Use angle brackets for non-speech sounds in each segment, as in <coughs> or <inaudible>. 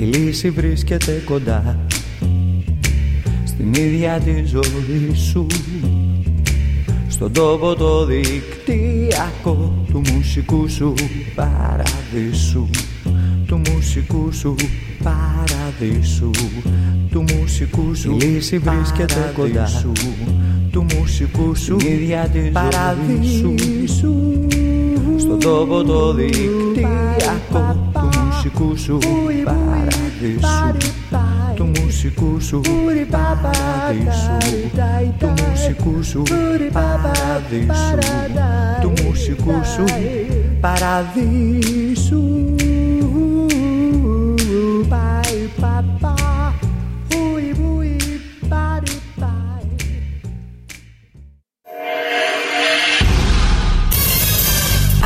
Η λύση βρίσκεται κοντά Στην ίδια τη ζωή σου. Στον τόπο το δικτυακό Του μουσικού σου παραδείσου. Του μουσικού σου παραδείσου. Του μουσικού σου Η λύση βρίσκεται κοντά Του μουσικού σου Στην ίδια τη ζωή σου. Στον τόπο το δικτυακό μουσικού σου παραδείσου του μουσικού σου παραδείσου. Του μουσικού σου παραδείσου. Του μουσικού σου παραδείσου.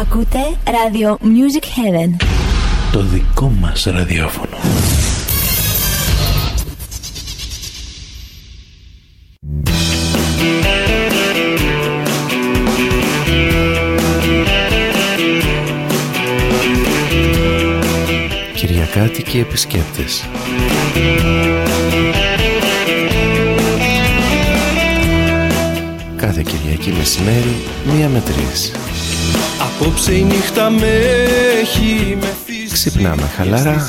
Ακούτε Radio Music Heaven. Το δικό μας ραδιόφωνο. Κυριακάτικοι και επισκέπτες. Κάθε Κυριακή μεσημέρι, μία με τρεις. Απόψε η νύχτα με έχει μεθύσει Ξυπνάμε χαλαρά,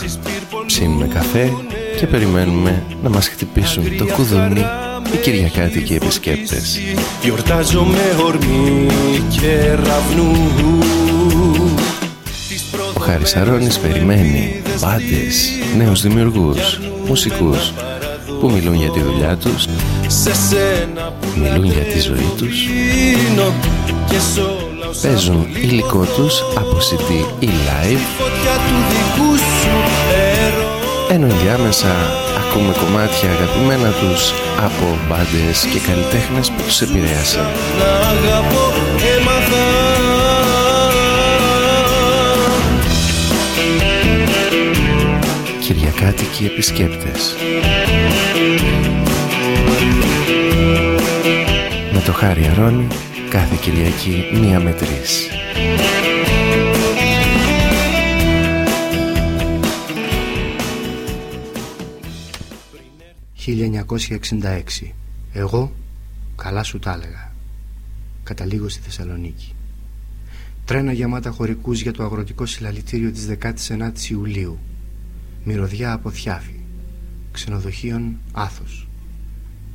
ψήνουμε καφέ και περιμένουμε να μας χτυπήσουν το κουδούνι οι Κυριακάτικοι επισκέπτες. Γιορτάζω με ορμή και ραβνού Ο Χάρης Αρώνης περιμένει μπάντες, νέους δημιουργούς, μουσικούς που μιλούν για τη δουλειά τους, μιλούν για τη ζωή τους. παίζουν υλικό τους από CD ή live. Ενώ ενδιάμεσα ακούμε κομμάτια αγαπημένα τους από μπάντες και καλλιτέχνες που τους επηρέασαν. Κυριακάτικοι επισκέπτες Με το Χάρη Αρώνη κάθε Κυριακή μία με τρεις. «1966. Εγώ καλά σου τα έλεγα. Καταλήγω στη Θεσσαλονίκη. Τρένα γεμάτα χωρικούς για το αγροτικό συλλαλητήριο της 19ης Ιουλίου. Μυρωδιά από Θιάφη. Ξενοδοχείων Άθος.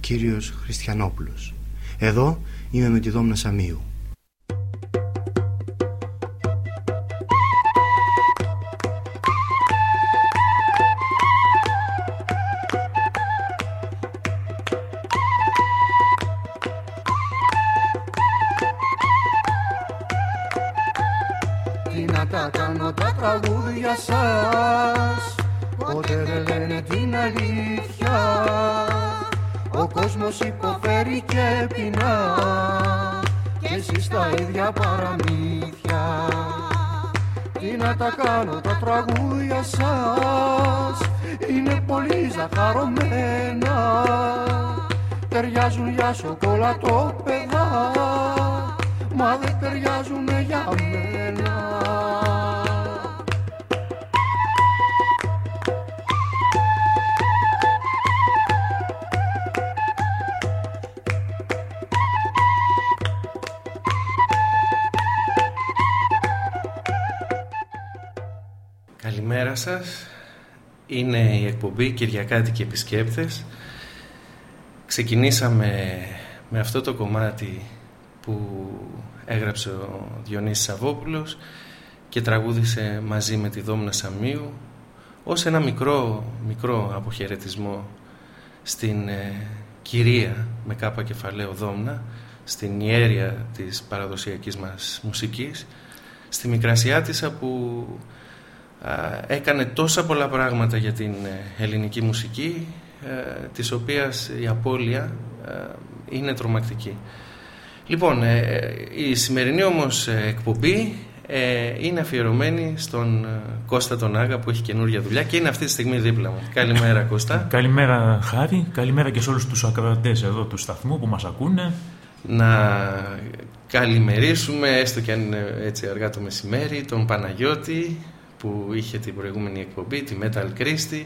Κύριος Χριστιανόπουλος. Εδώ είμαι με τη Δόμνα Σαμίου. Σας. Είναι η εκπομπή Κυριακάτικοι Επισκέπτες. Ξεκινήσαμε με αυτό το κομμάτι που έγραψε ο Διονύσης Σαββόπουλος και τραγούδισε μαζί με τη Δόμνα Σαμίου ως ένα μικρό, μικρό αποχαιρετισμό στην ε, κυρία με κάπα κεφαλαίο Δόμνα στην ιέρια της παραδοσιακής μας μουσικής στη Μικρασιάτισσα που έκανε τόσα πολλά πράγματα για την ε, ελληνική μουσική ε, της οποίας η απώλεια ε, είναι τρομακτική. Λοιπόν, η σημερινή όμως εκπομπή είναι αφιερωμένη στον Κώστα τον Άγα που έχει καινούργια δουλειά και είναι αυτή τη στιγμή δίπλα μου. Καλημέρα Κώστα. <laughs> Καλημέρα Χάρη, καλημέρα και σε όλους τους ακροατές εδώ του σταθμού που μας ακούνε. Να καλημερίσουμε, έστω και αν είναι έτσι αργά το μεσημέρι, τον Παναγιώτη που είχε την προηγούμενη εκπομπή, τη Metal Christie,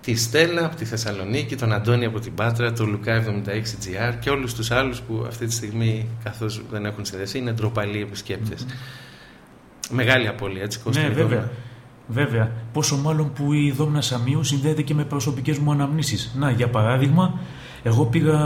τη Στέλλα από τη Θεσσαλονίκη, τον Αντώνη από την Πάτρα, τον Λουκά 76GR και όλους τους άλλους που αυτή τη στιγμή καθώς δεν έχουν συνδέσει είναι ντροπαλοί επισκέπτες. Μεγάλη απώλεια, έτσι Κώστα. Ναι, βέβαια. Βέβαια. Πόσο μάλλον που η Δόμνα Σαμίου συνδέεται και με προσωπικές μου αναμνήσεις. Να, για παράδειγμα, εγώ πήγα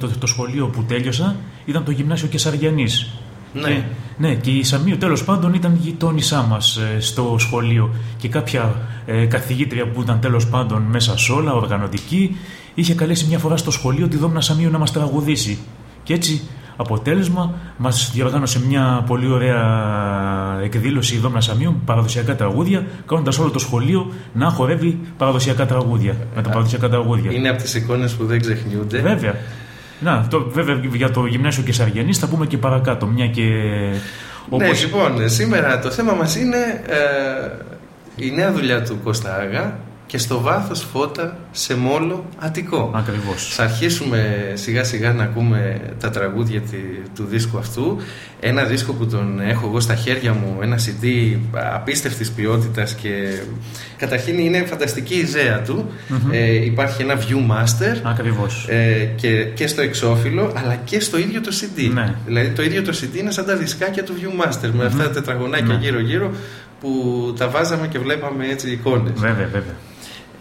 το, το σχολείο που τέλειωσα, ήταν το γυμνάσιο Κεσαριανής. Ναι. Και, ναι, και η Σαμίου τέλος πάντων ήταν γειτόνισά μας στο σχολείο. Και κάποια ε, καθηγήτρια που ήταν τέλος πάντων μέσα σε όλα, οργανωτική, είχε καλέσει μια φορά στο σχολείο τη Δόμνα Σαμίου να μας τραγουδήσει. Και έτσι αποτέλεσμα μας διοργάνωσε μια πολύ ωραία εκδήλωση η Δόμνα Σαμίου, παραδοσιακά τραγούδια, κάνοντας όλο το σχολείο να χορεύει παραδοσιακά τραγούδια. Με τα παραδοσιακά τραγούδια. Είναι από τις εικόνες που δεν ξεχνιούνται. Βέβαια. Να, το, βέβαια για το γυμνάσιο και Σαργιανής θα πούμε και παρακάτω. Μια και. Ναι, λοιπόν, σήμερα το θέμα μας είναι ε, η νέα δουλειά του Κώστα Άγα και στο βάθος φώτα σε μόλο Αττικό. Ακριβώς. Θα αρχίσουμε σιγά σιγά να ακούμε τα τραγούδια τη- του δίσκου αυτού. Ένα δίσκο που τον έχω εγώ στα χέρια μου, ένα CD απίστευτης ποιότητας και καταρχήν είναι φανταστική η ιδέα του. Ε, υπάρχει ένα Viewmaster Ακριβώς. ε, και, και στο εξώφυλλο αλλά και στο ίδιο το CD. Ναι. Δηλαδή το ίδιο το CD είναι σαν τα δισκάκια του Viewmaster με αυτά τα τετραγωνάκια Ναι. γύρω-γύρω που τα βάζαμε και βλέπαμε έτσι εικόνες. Βέβαια, βέβαια.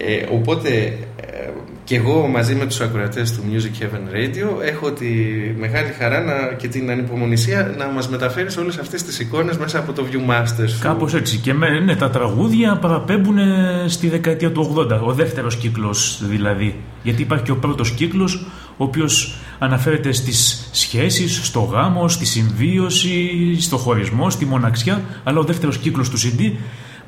Ε, οπότε ε, και εγώ μαζί με τους ακροατές του Music Heaven Radio έχω τη μεγάλη χαρά να, και την ανυπομονησία να μας μεταφέρεις όλες αυτές τις εικόνες μέσα από το Viewmaster σου. Κάπως έτσι. Και με, ναι, τα τραγούδια παραπέμπουν ε, στη δεκαετία του 80. Ο δεύτερος κύκλος δηλαδή. Γιατί υπάρχει και ο πρώτος κύκλος, ο οποίος αναφέρεται στις σχέσεις, στο γάμο, στη συμβίωση, στο χωρισμό, στη μοναξιά. Αλλά ο δεύτερος κύκλος του CD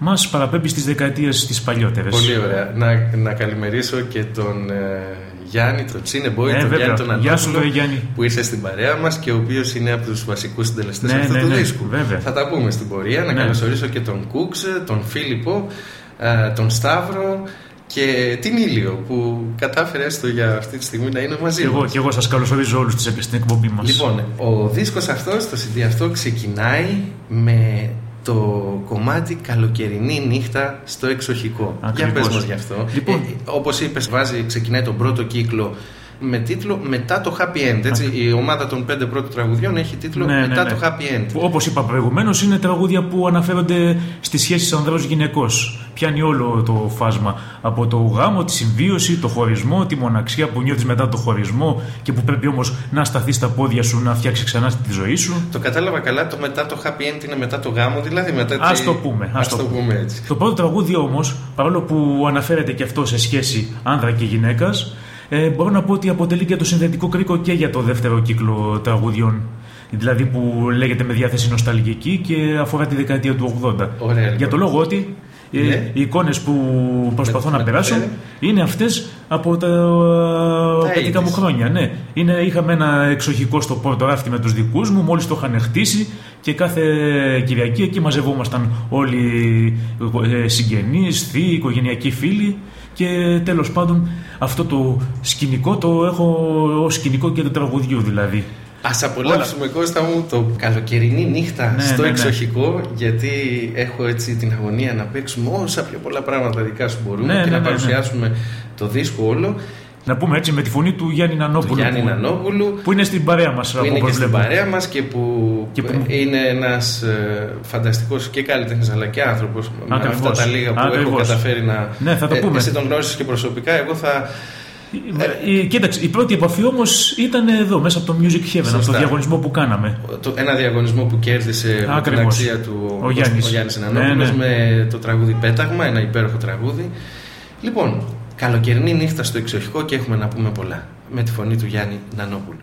μας παραπέμπει στις δεκαετίες τις παλιότερες. Πολύ ωραία. Να, να καλημερίσω και τον ε, Γιάννη, τον Τσίνε Μπόι, Ε, τον βέβαια. Γιάννη τον Γεια σου, Ανώπουλο, ρε, Γιάννη. που ήρθε στην παρέα μας και ο οποίος είναι από τους βασικούς συντελεστές Ναι, αυτού ναι, του ναι, δίσκου. βέβαια. Θα τα πούμε στην πορεία. Να Ναι. καλωσορίσω και τον Κούξ, τον Φίλιππο, ε, τον Σταύρο και την Ήλιο που κατάφερε έστω για αυτή τη στιγμή να είναι μαζί Και εγώ, μας. και εγώ σας καλωσορίζω όλους στις- στην εκπομπή μας. Λοιπόν, ο δίσκος αυτός, το CD αυτό ξεκινάει με το κομμάτι καλοκαιρινή νύχτα στο εξοχικό. Για Ακριβώς. πες μας γι' αυτό. Λοιπόν. Ε, όπως είπες, βάζει, ξεκινάει τον πρώτο κύκλο με τίτλο «Μετά το Happy End». Έτσι. Η ομάδα των πέντε πρώτων τραγουδιών έχει τίτλο Ναι, ναι, «Μετά ναι. το Happy End». Όπως είπα προηγουμένως, είναι τραγούδια που αναφέρονται στις σχέσεις ανδρό-γυναικό. Πιάνει όλο το φάσμα. Από το γάμο, τη συμβίωση, το χωρισμό, τη μοναξιά που νιώθεις μετά το χωρισμό και που πρέπει όμως να σταθείς στα πόδια σου, να φτιάξεις ξανά τη ζωή σου. Το κατάλαβα καλά, το μετά το Happy End είναι μετά το γάμο, δηλαδή μετά Ας τη- το πούμε, ας Ας το το πούμε. πούμε έτσι. Το πρώτο τραγούδι όμως, παρόλο που αναφέρεται και αυτό σε σχέση άνδρα και γυναίκας, ε, μπορώ να πω ότι αποτελεί και το συνδετικό κρίκο και για το δεύτερο κύκλο τραγουδιών. Δηλαδή που λέγεται με διάθεση νοσταλγική και αφορά τη δεκαετία του 80. Ωραία, λοιπόν. Για το λόγο ότι ε, Ναι. οι εικόνες που προσπαθώ Με- να με- περάσω ναι. είναι αυτές από τα, παιδικά 80s. μου χρόνια. Ναι. Είναι, είχαμε ένα εξοχικό στο πόρτο ράφτη με τους δικούς μου, μόλις το είχαν χτίσει και κάθε Κυριακή εκεί μαζευόμασταν όλοι ε, συγγενείς, θείοι, οικογενειακοί φίλοι και τέλος πάντων αυτό το σκηνικό το έχω ως σκηνικό και του τραγουδιού δηλαδή. Ας απολαύσουμε Κώστα μου το καλοκαιρινή νύχτα Ναι, στο ναι, ναι. εξοχικό γιατί έχω έτσι την αγωνία να παίξουμε όσα πιο πολλά πράγματα δικά σου μπορούμε Ναι, και ναι, να ναι, ναι. παρουσιάσουμε το δίσκο όλο Να πούμε έτσι με τη φωνή του Γιάννη του Νανόπουλου Γιάννη που, Νανόπουλου που είναι στην παρέα μας που από είναι και όπως στην βλέπω. παρέα μας και που, Και που- είναι ένας ε, φανταστικός και καλλιτέχνης αλλά και άνθρωπος με Ακριβώς. αυτά τα λίγα που έχω Ακριβώς. καταφέρει να... Ναι, θα το πούμε. Εσύ τον γνώρισες και προσωπικά, εγώ θα... Ε, ε, κοίταξε, η πρώτη επαφή όμως ήταν εδώ, μέσα από το Music Heaven, από Σωστά. το διαγωνισμό που κάναμε. το, ένα διαγωνισμό που κέρδισε με την Ακριβώς. αξία του Ο Γιάννης. ο Γιάννης Νανόπουλος Ναι, ναι. με το τραγούδι Πέταγμα, ένα υπέροχο τραγούδι. Λοιπόν, καλοκαιρινή νύχτα στο εξοχικό και έχουμε να πούμε πολλά. Με τη φωνή του Γιάννη Νανόπουλου.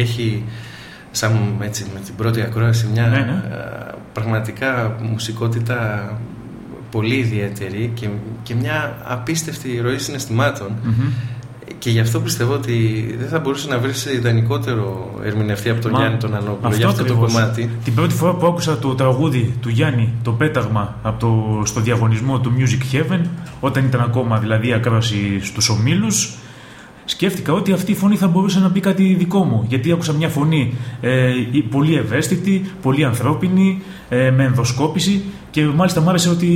Ότι έχει σαν έτσι με την πρώτη ακρόαση μια ναι, ναι. πραγματικά μουσικότητα πολύ ιδιαίτερη και, και μια απίστευτη ροή και γι' αυτό πιστεύω ότι δεν θα μπορούσε να βρει ιδανικότερο ερμηνευτή από τον Μα, Γιάννη τον Ανώπουλο για αυτό το κομμάτι. Την πρώτη φορά που άκουσα το τραγούδι του Γιάννη, το πέταγμα από το, στο διαγωνισμό του Music Heaven, όταν ήταν ακόμα δηλαδή ακρόαση στους ομίλους, σκέφτηκα ότι αυτή η φωνή θα μπορούσε να πει κάτι δικό μου. Γιατί άκουσα μια φωνή ε, πολύ ευαίσθητη, πολύ ανθρώπινη, ε, με ενδοσκόπηση και μάλιστα μου άρεσε ότι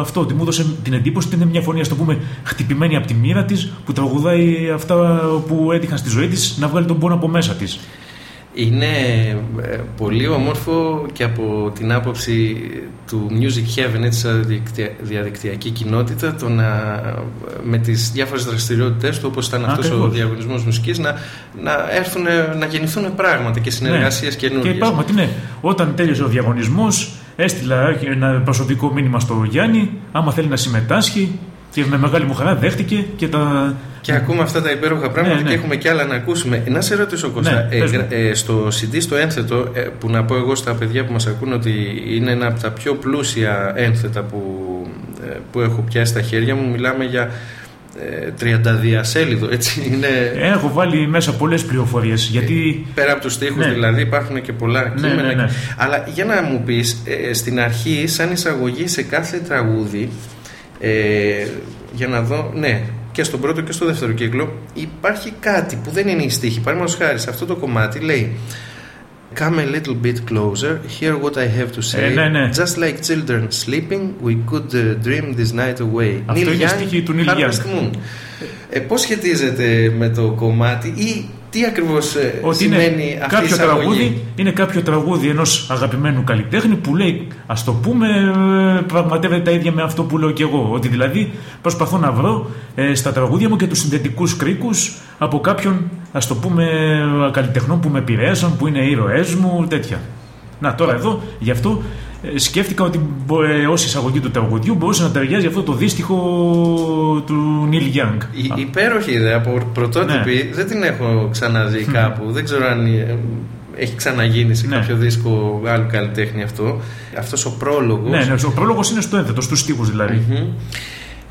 αυτό, ότι μου έδωσε την εντύπωση ότι είναι μια φωνή, ας το πούμε, χτυπημένη από τη μοίρα της, που τραγουδάει αυτά που έτυχαν στη ζωή της να βγάλει τον πόνο από μέσα της. Είναι ε, πολύ όμορφο και από την άποψη του Music Heaven, έτσι διαδικτυακή κοινότητα, το να, με τις διάφορες δραστηριότητες του, όπως ήταν αυτός ο διαγωνισμός μουσικής, να, να έρθουν, να γεννηθούν πράγματα και συνεργασίες ναι. καινούργιες. Και πράγματι, ναι. Όταν τέλειωσε ο διαγωνισμός, έστειλα ένα προσωπικό μήνυμα στο Γιάννη, άμα θέλει να συμμετάσχει Και με μεγάλη μου χαρά δέχτηκε και τα. Και ακούμε αυτά τα υπέροχα πράγματα Ναι, ναι. και έχουμε κι άλλα να ακούσουμε. Να σε ρωτήσω, Κώστα, Ναι, ε, πες μου. γρα- ε, στο CD, στο ένθετο, ε, που να πω εγώ στα παιδιά που μας ακούν ότι είναι ένα από τα πιο πλούσια ένθετα που, ε, που έχω πιάσει στα χέρια μου, μιλάμε για ε, 30 διασέλιδο, έτσι είναι... Έχω βάλει μέσα πολλές πληροφορίες. Γιατί. Πέρα από τους στίχους Ναι. δηλαδή υπάρχουν και πολλά Ναι, κείμενα. ναι, ναι. Αλλά για να μου πεις, ε, στην αρχή σαν εισαγωγή σε κάθε τραγούδι, ε, για να δω, ναι, και στον πρώτο και στο δεύτερο κύκλο, υπάρχει κάτι που δεν είναι η στίχη. Παραδείγματος χάρη, σε αυτό το κομμάτι λέει Come a little bit closer, hear what I have to say. Ε, ναι, ναι. Just like children sleeping, we could uh, dream this night away. Αυτό Neil είναι Young, στίχη του Neil Harvest Young. Moon. Ε, πώς σχετίζεται με το κομμάτι ή τι ακριβώς ε, Ότι σημαίνει είναι αυτή η κάποιο εισαγωγή; τραγούδι, είναι κάποιο τραγούδι ενός αγαπημένου καλλιτέχνη που λέει, ας το πούμε, ε, πραγματεύεται τα ίδια με αυτό που λέω και εγώ. Ότι δηλαδή προσπαθώ να βρω ε, στα τραγούδια μου και τους συνδετικούς κρίκους από κάποιον, ας το πούμε, ε, καλλιτεχνών που με επηρέασαν, που είναι ήρωές μου, τέτοια. Να τώρα εδώ, γι' αυτό ε, σκέφτηκα ότι μπο- ε, ως εισαγωγή του τραγουδιού μπορούσε να ταιριάζει αυτό το δύστιχο του Νίλ Γιάνγκ. Η υπέροχη ιδέα από πρωτότυπη Ναι. δεν την έχω ξαναδεί κάπου. Δεν ξέρω αν ε, έχει ξαναγίνει σε Ναι. κάποιο δίσκο άλλου καλλιτέχνη αυτό. Αυτός ο πρόλογος. Ναι, ναι, ο πρόλογος είναι στο ένθετο, στους στίχους δηλαδή. Μμμ.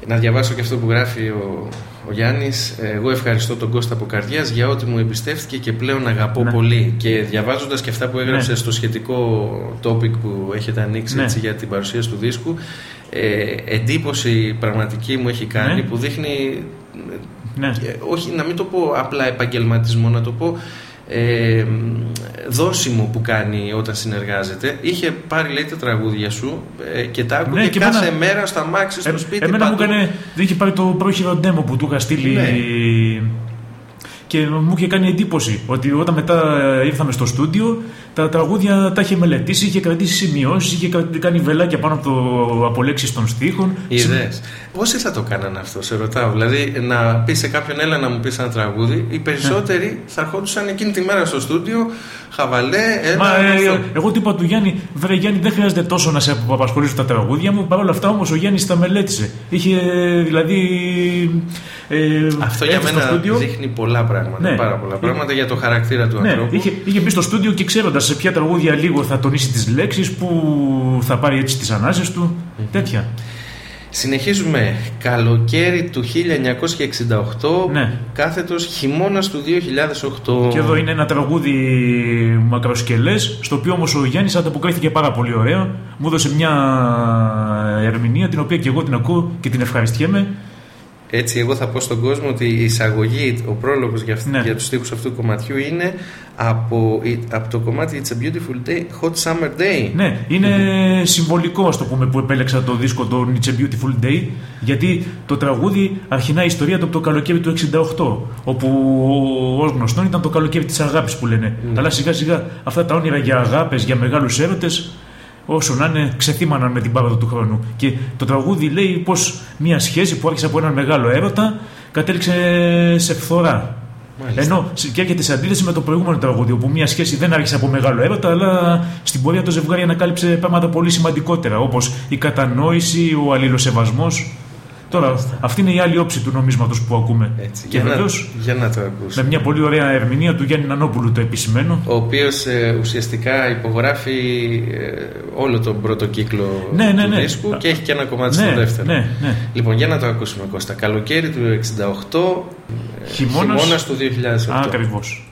Να διαβάσω και αυτό που γράφει ο, ο Γιάννης. Ε, Εγώ ευχαριστώ τον Κώστα από καρδιάς για ό,τι μου εμπιστεύτηκε και πλέον αγαπώ Ναι. πολύ. Και διαβάζοντας και αυτά που έγραψε Ναι. στο σχετικό topic που έχετε ανοίξει Ναι. έτσι, για την παρουσίαση του δίσκου, ε, εντύπωση πραγματική μου έχει κάνει Ναι. που δείχνει Ναι. ε, όχι να μην το πω απλά επαγγελματισμό, να το πω ε, δόσιμο που κάνει όταν συνεργάζεται. Είχε πάρει λέει τα τραγούδια σου ε, και τα άκουγε Ναι, και κάθε εμένα- μέρα στα μάξι στο Ε, σπίτι. εμένα μου παντού. έκανε. Είχε πάρει το πρόχειρο demo που του είχα στείλει. Ναι. Και μου είχε κάνει εντύπωση ότι όταν μετά ήρθαμε στο στούντιο, τα τραγούδια τα είχε μελετήσει, είχε κρατήσει σημειώσεις, είχε κρα- κάνει βελάκια πάνω από το απολέξει των στίχων. Ιδέες. Πόσοι θα το κάνανε αυτό, σε ρωτάω. Δηλαδή, να πεις σε κάποιον, έλα να μου πεις ένα τραγούδι. Οι περισσότεροι θα ερχόντουσαν εκείνη τη μέρα στο στούντιο, χαβαλέ, έλα. Μα ε, αυτό. εγώ του είπα του Γιάννη, βέβαια Γιάννη δεν χρειάζεται τόσο να σε απασχολήσουν τα τραγούδια μου. Παρ' όλα αυτά όμως ο Γιάννης τα μελέτησε. Είχε ε, δηλαδή. Ε, Αυτό για έρθει στο μένα στούντιο. δείχνει πολλά πράγματα. Ναι. Πάρα πολλά πράγματα για το χαρακτήρα του Ναι, ανθρώπου. είχε, είχε μπει στο στούντιο και ξέροντας σε ποια τραγούδια λίγο θα τονίσει τις λέξεις, που θα πάρει έτσι τις ανάσες του. Τέτοια. Συνεχίζουμε. Καλοκαίρι του 1968, Ναι. κάθετος χειμώνας του 2008. Και εδώ είναι ένα τραγούδι μακροσκελές, στο οποίο όμως ο Γιάννης ανταποκρίθηκε πάρα πολύ ωραία. Μου έδωσε μια ερμηνεία την οποία και εγώ την ακούω και την ευχαριστιέμαι. Έτσι, εγώ θα πω στον κόσμο ότι η εισαγωγή, ο πρόλογος για, αυτή- Ναι. για τους στίχους αυτού του κομματιού είναι από, από το κομμάτι It's a Beautiful Day, Hot Summer Day. Ναι, είναι συμβολικό, ας το πούμε, που επέλεξα το δίσκο το It's a Beautiful Day, γιατί το τραγούδι αρχινά η ιστορία του από το καλοκαίρι του 68, όπου ως γνωστόν ήταν το καλοκαίρι της αγάπης που λένε. Αλλά σιγά σιγά αυτά τα όνειρα για αγάπες, για μεγάλους έρωτες, όσο να είναι, ξεθύμαναν με την πάροδο του χρόνου. Και το τραγούδι λέει πως μια σχέση που άρχισε από έναν μεγάλο έρωτα κατέληξε σε φθορά. Μάλιστα. Ενώ σε- και έρχεται σε αντίθεση με το προηγούμενο τραγούδι, όπου μια σχέση δεν άρχισε από μεγάλο έρωτα, αλλά στην πορεία το ζευγάρι ανακάλυψε πράγματα πολύ σημαντικότερα, όπως η κατανόηση, ο αλληλοσεβασμός. Τώρα, αυτή είναι η άλλη όψη του νομίσματος που ακούμε. Έτσι, και για, να, βεβαίως για να το ακούσουμε. με μια πολύ ωραία ερμηνεία του Γιάννη Νανόπουλου το επισημένο. Ο οποίος ε, ουσιαστικά υπογράφει ε, όλο τον πρώτο κύκλο Ναι, ναι, του ναι. δίσκου και έχει και ένα κομμάτι Ναι, στο δεύτερο. ναι, ναι. Λοιπόν, για να το ακούσουμε Κώστα. Καλοκαίρι του 68, ε, Χειμώνας- χειμώνας του 2008. Ακριβώς.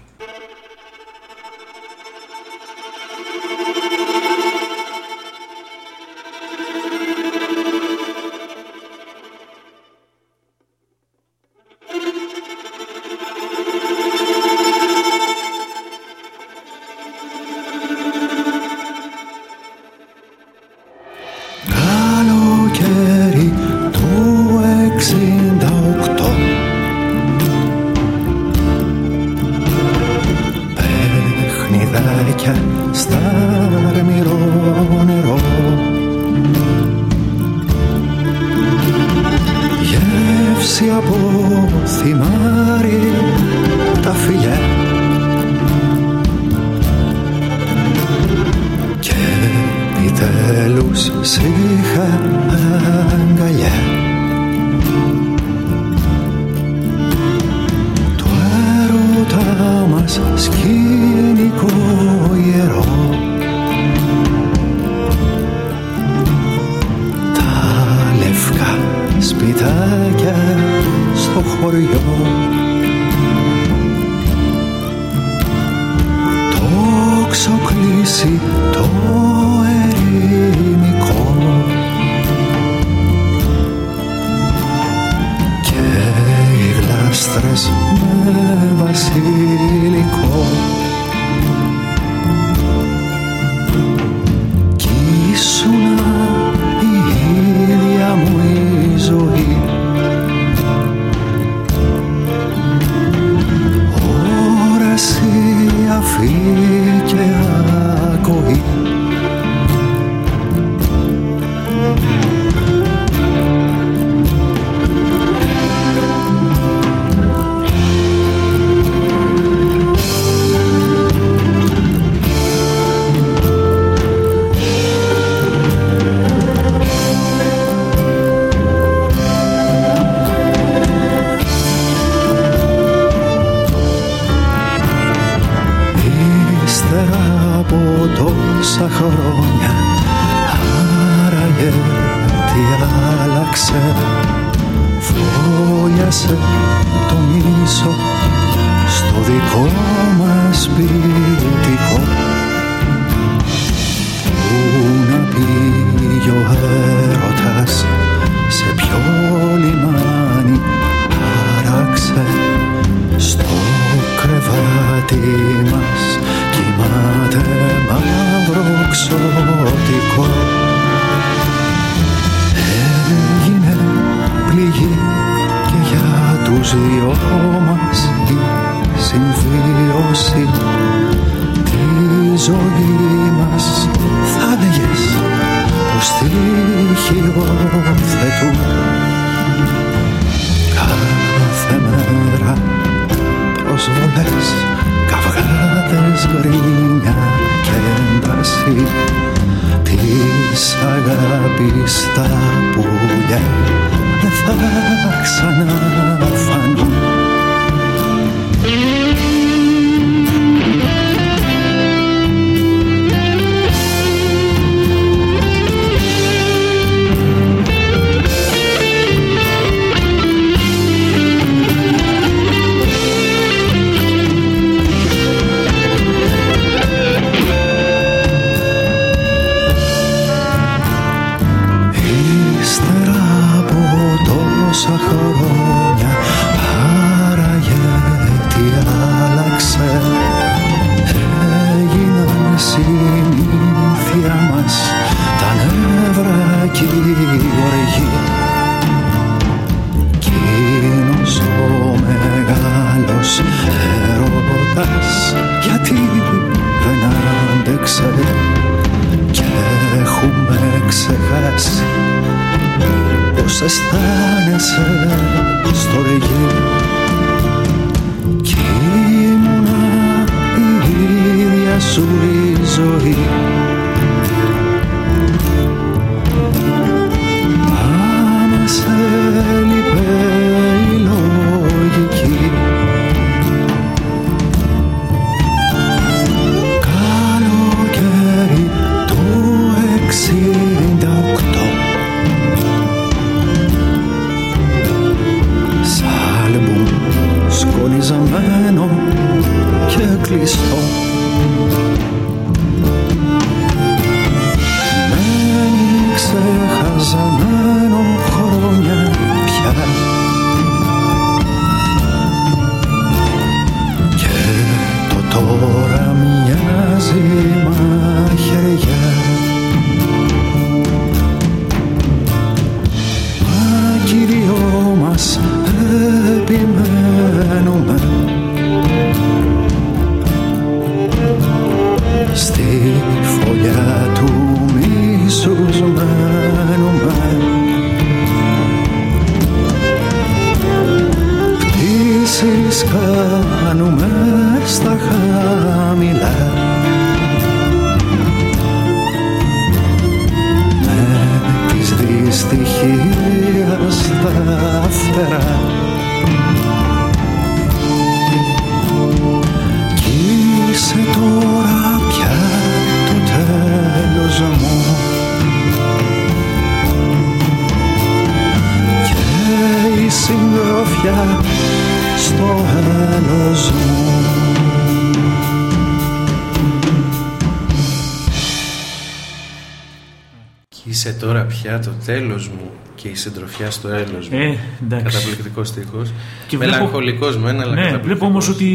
Τέλος μου και η συντροφιά στο έλος μου. Ε, εντάξει. Καταπληκτικός στίχος. Και βλέπω- Μελαγχολικός μεν, αλλά Ναι, καταπληκτικός. βλέπω όμως ότι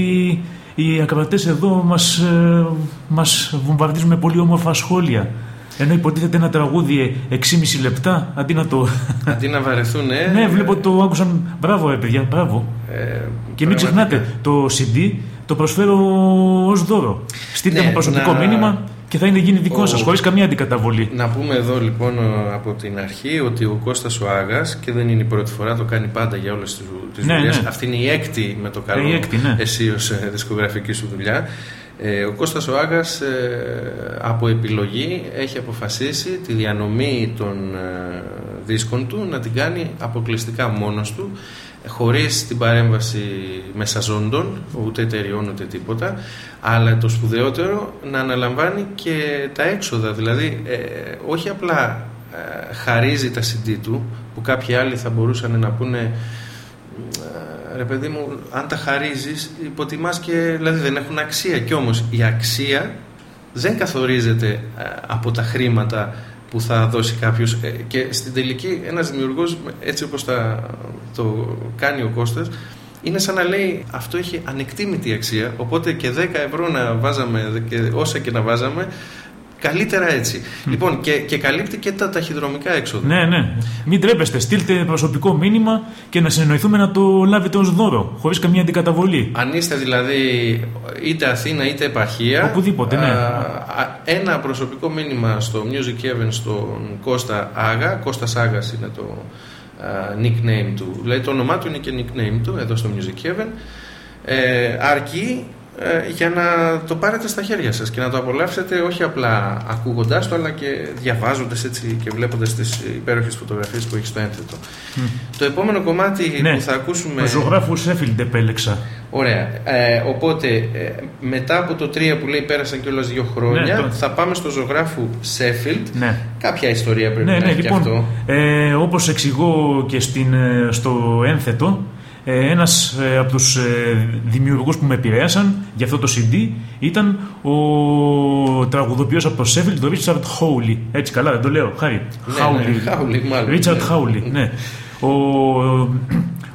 οι ακροατές εδώ μας, ε, μας βομβαρδίζουν με πολύ όμορφα σχόλια. Ενώ υποτίθεται ένα τραγούδι 6,5 λεπτά, αντί να το... Αντί να βαρεθούν, ε, ναι, βλέπω ότι το άκουσαν. Μπράβο, ε, παιδιά, μπράβο. ε, Και μην πραγματικά. ξεχνάτε, το CD το προσφέρω ως δώρο. Στείλτε Ναι, μου προσωπικό να- μήνυμα και θα είναι γίνει δικό Ο- σας, χωρίς καμία αντικαταβολή. Να πούμε εδώ λοιπόν ο- από την αρχή ότι ο Κώστας ο Άγας και δεν είναι η πρώτη φορά, το κάνει πάντα για όλες τις, τις Ναι, δουλειές. ναι. Αυτή είναι η έκτη με το καλό Ε, η έκτη, ναι. εσύ ως ε, δισκογραφική σου δουλειά. Ε, ο Κώστας ο Άγας ε, από επιλογή έχει αποφασίσει τη διανομή των ε, δίσκων του να την κάνει αποκλειστικά μόνος του χωρίς την παρέμβαση μεσαζόντων, ούτε εταιριών ούτε τίποτα, αλλά το σπουδαιότερο να αναλαμβάνει και τα έξοδα, δηλαδή ε, όχι απλά ε, χαρίζει τα CD του, που κάποιοι άλλοι θα μπορούσαν να πούνε ε, ρε παιδί μου, αν τα χαρίζεις υποτιμάς και δηλαδή δεν έχουν αξία. Και όμως η αξία δεν καθορίζεται ε, από τα χρήματα που θα δώσει κάποιος. Ε, και στην τελική ένας δημιουργός έτσι όπως τα, το κάνει ο Κώστας είναι σαν να λέει αυτό έχει ανεκτήμητη αξία οπότε και 10 ευρώ να βάζαμε και όσα και να βάζαμε καλύτερα έτσι λοιπόν και, και καλύπτει και τα ταχυδρομικά έξοδα Ναι, ναι. Μην τρέπεστε. Στείλτε προσωπικό μήνυμα και να συνεννοηθούμε να το λάβετε ως δώρο, χωρίς καμία αντικαταβολή. Αν είστε δηλαδή είτε Αθήνα είτε επαρχία Οπουδήποτε, ναι. α, α, ένα προσωπικό μήνυμα στο Music Heaven στον Κώστα Άγα Κώστας Άγας είναι το α, nickname του. Δηλαδή το όνομά του είναι και nickname του εδώ στο Music Heaven. Ε, αρκεί ε, για να το πάρετε στα χέρια σας και να το απολαύσετε όχι απλά ακούγοντάς το αλλά και διαβάζοντας έτσι και βλέποντας τις υπέροχες φωτογραφίες που έχεις στο ένθετο. Το επόμενο κομμάτι Ναι. που θα ακούσουμε... Με ζωγράφου Σέφιλντ επέλεξα. Ωραία. Ε, οπότε, ε, μετά από το 3 που λέει πέρασαν κιόλας δύο χρόνια, Ναι, το- θα πάμε στο ζωγράφου Σέφιλντ. Ναι. Κάποια ιστορία πρέπει Ναι, να ναι, έχει λοιπόν, και αυτό. ε, όπως εξηγώ και στην, ε, στο ένθετο, ε, ένας ε, από τους ε, δημιουργούς που με επηρέασαν για αυτό το CD ήταν ο τραγουδοποιός από το Sheffield, το Richard Howley. Έτσι καλά, δεν το λέω, χάρη. Ναι, ναι, Howley, μάλλον. Richard Ναι. Howley, ναι. Ο,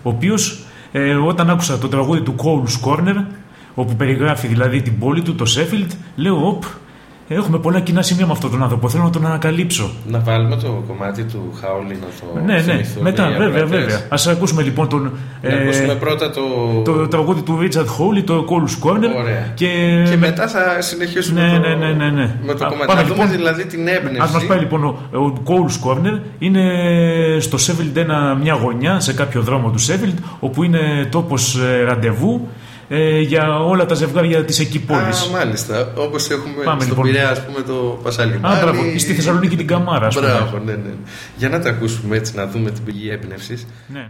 ο οποίος ε, όταν άκουσα το τραγούδι του Cole's Corner, όπου περιγράφει δηλαδή την πόλη του, το Sheffield, λέω, οπ, έχουμε πολλά κοινά σημεία με αυτόν τον άνθρωπο, θέλω να τον ανακαλύψω. Να βάλουμε το κομμάτι του Χάουλι να το Ναι, ναι, θυμηθούν μετά, οι βέβαια, ακροατές. βέβαια. Ας ακούσουμε λοιπόν τον, Να ε, ακούσουμε πρώτα το... το τραγούδι του Richard Hawley, το Cole's Corner. Ωραία. Και, Και με- μετά θα συνεχίσουμε Ναι, το... ναι, ναι, ναι, ναι. με το Α, κομμάτι. πάμε, να δούμε λοιπόν. δηλαδή την έμπνευση. Ας μας πάει λοιπόν ο, ο Cole's Corner είναι στο Sheffield ένα, μια γωνιά σε κάποιο δρόμο του Sheffield όπου είναι τόπος ε, ραντεβού ε, για όλα τα ζευγάρια της εκεί πόλης. Α, μάλιστα. Όπως έχουμε Πάμε, στον λοιπόν. Πειραιά, ας πούμε, το Πασαλινάρι. Α, μπράβο. Στη Θεσσαλονίκη την Καμάρα, ας πούμε. Μπράβο, ναι, ναι. Για να τα ακούσουμε έτσι, να δούμε την πηγή έμπνευσης. Ναι, ναι.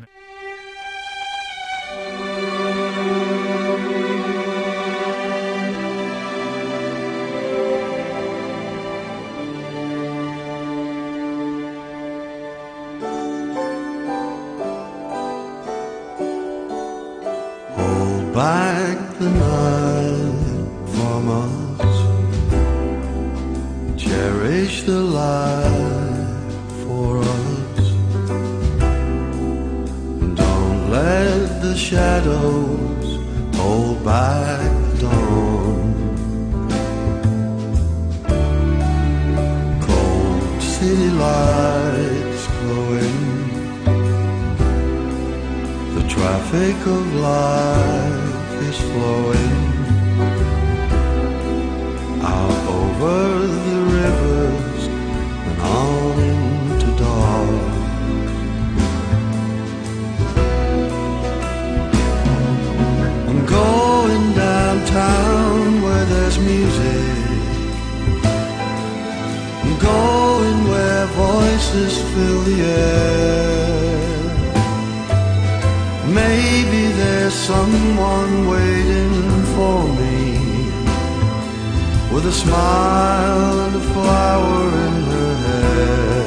With a smile and a flower in her hair.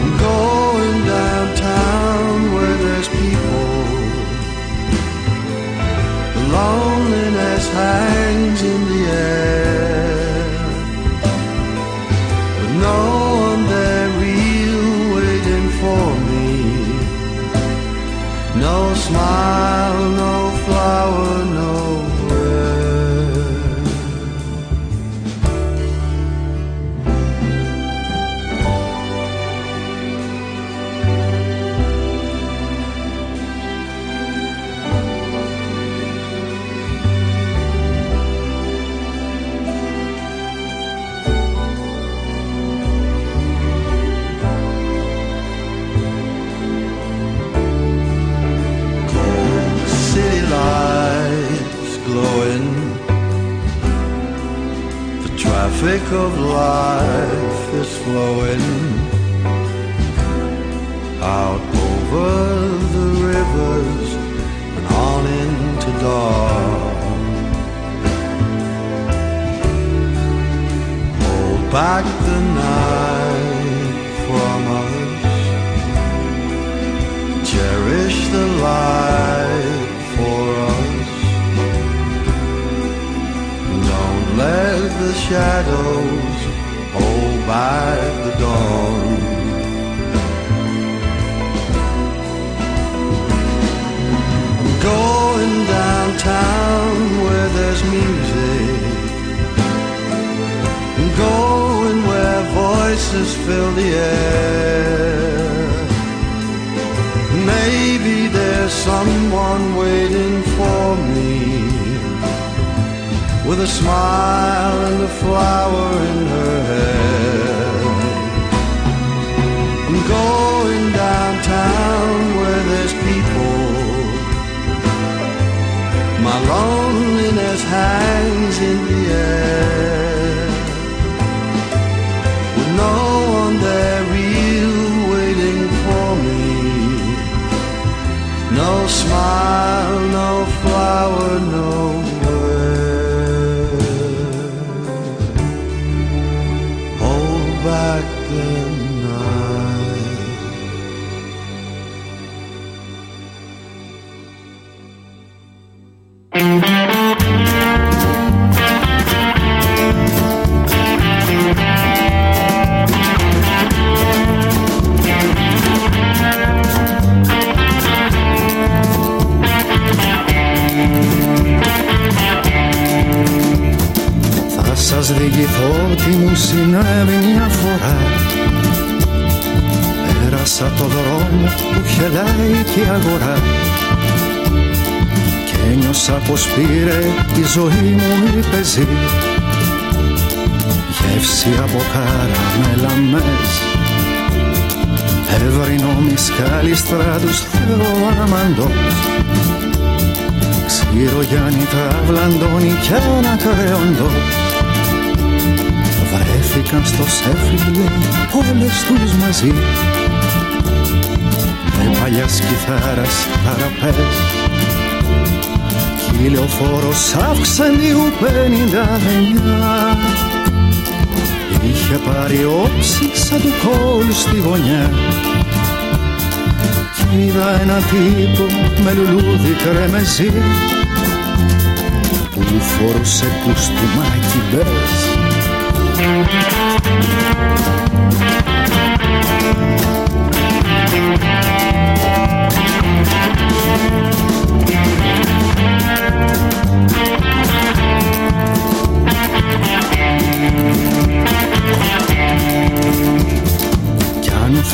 I'm going downtown where there's people. The loneliness hangs in the air. Of life is flowing out over the rivers and on into dawn. Hold back the night from us. Cherish the light let the shadows hold back the dawn. Going downtown where there's music. Going where voices fill the air. Maybe there's someone waiting for me with a smile and a flower in her hair. I'm going downtown where there's people. My loneliness hangs in the air. With no one there real waiting for me. No smile, no συνέβη μια φορά. Πέρασα το δρόμο που χελάει και η αγορά. Και ένιωσα πως πήρε τη ζωή μου η πεζή. Γεύση από καραμέλαμες. Εύρινο μισκάλι στράτους θεοαμαντός Ξύρο Γιάννη τραβλαντώνει κι ένα κρεοντός Βρέθηκαν στο σέφιλε όλες τους μαζί. Με παλιάς κιθάρας παραπές. Κι λεωφόρος αύξανιου πενήντα εννιά Είχε πάρει όψη σαν του κόλλου στη γωνιά. Κι είδα ένα τύπο με λουλούδι κρεμεζί. Που φορούσε κουστούμάκι μπες. Κι αν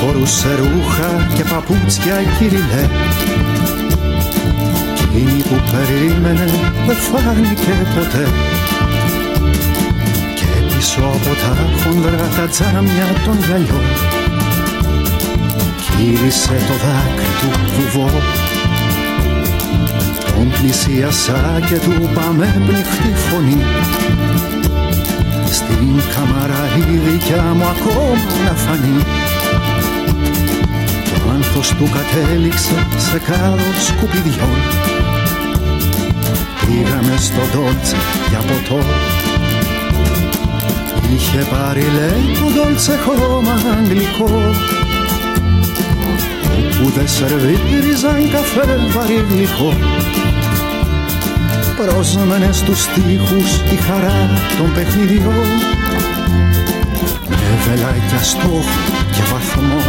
φορούσε ρούχα και παπούτσια κυριλέ Εκείνη που περίμενε δεν φάνηκε ποτέ. Και πίσω από τα χονδρά τα τζάμια των γυαλιών. Κύρισε το δάκρυ του βουβό Τον πλησίασα και του πάμε πνιχτή φωνή. Στην καμαρά η δικιά μου ακόμα να φανεί. Το άνθος του κατέληξε σε κάρο σκουπιδιών. Πήγαμε στο Ντόλτσε για ποτό Είχε πάρει λέει το Ντόλτσε χρώμα αγγλικό Όπου δεν σερβίριζαν καφέ βαρύ γλυκό Πρόσμενε στους στίχους η χαρά των παιχνιδιών. Με βελάκια στόχο και βαθμό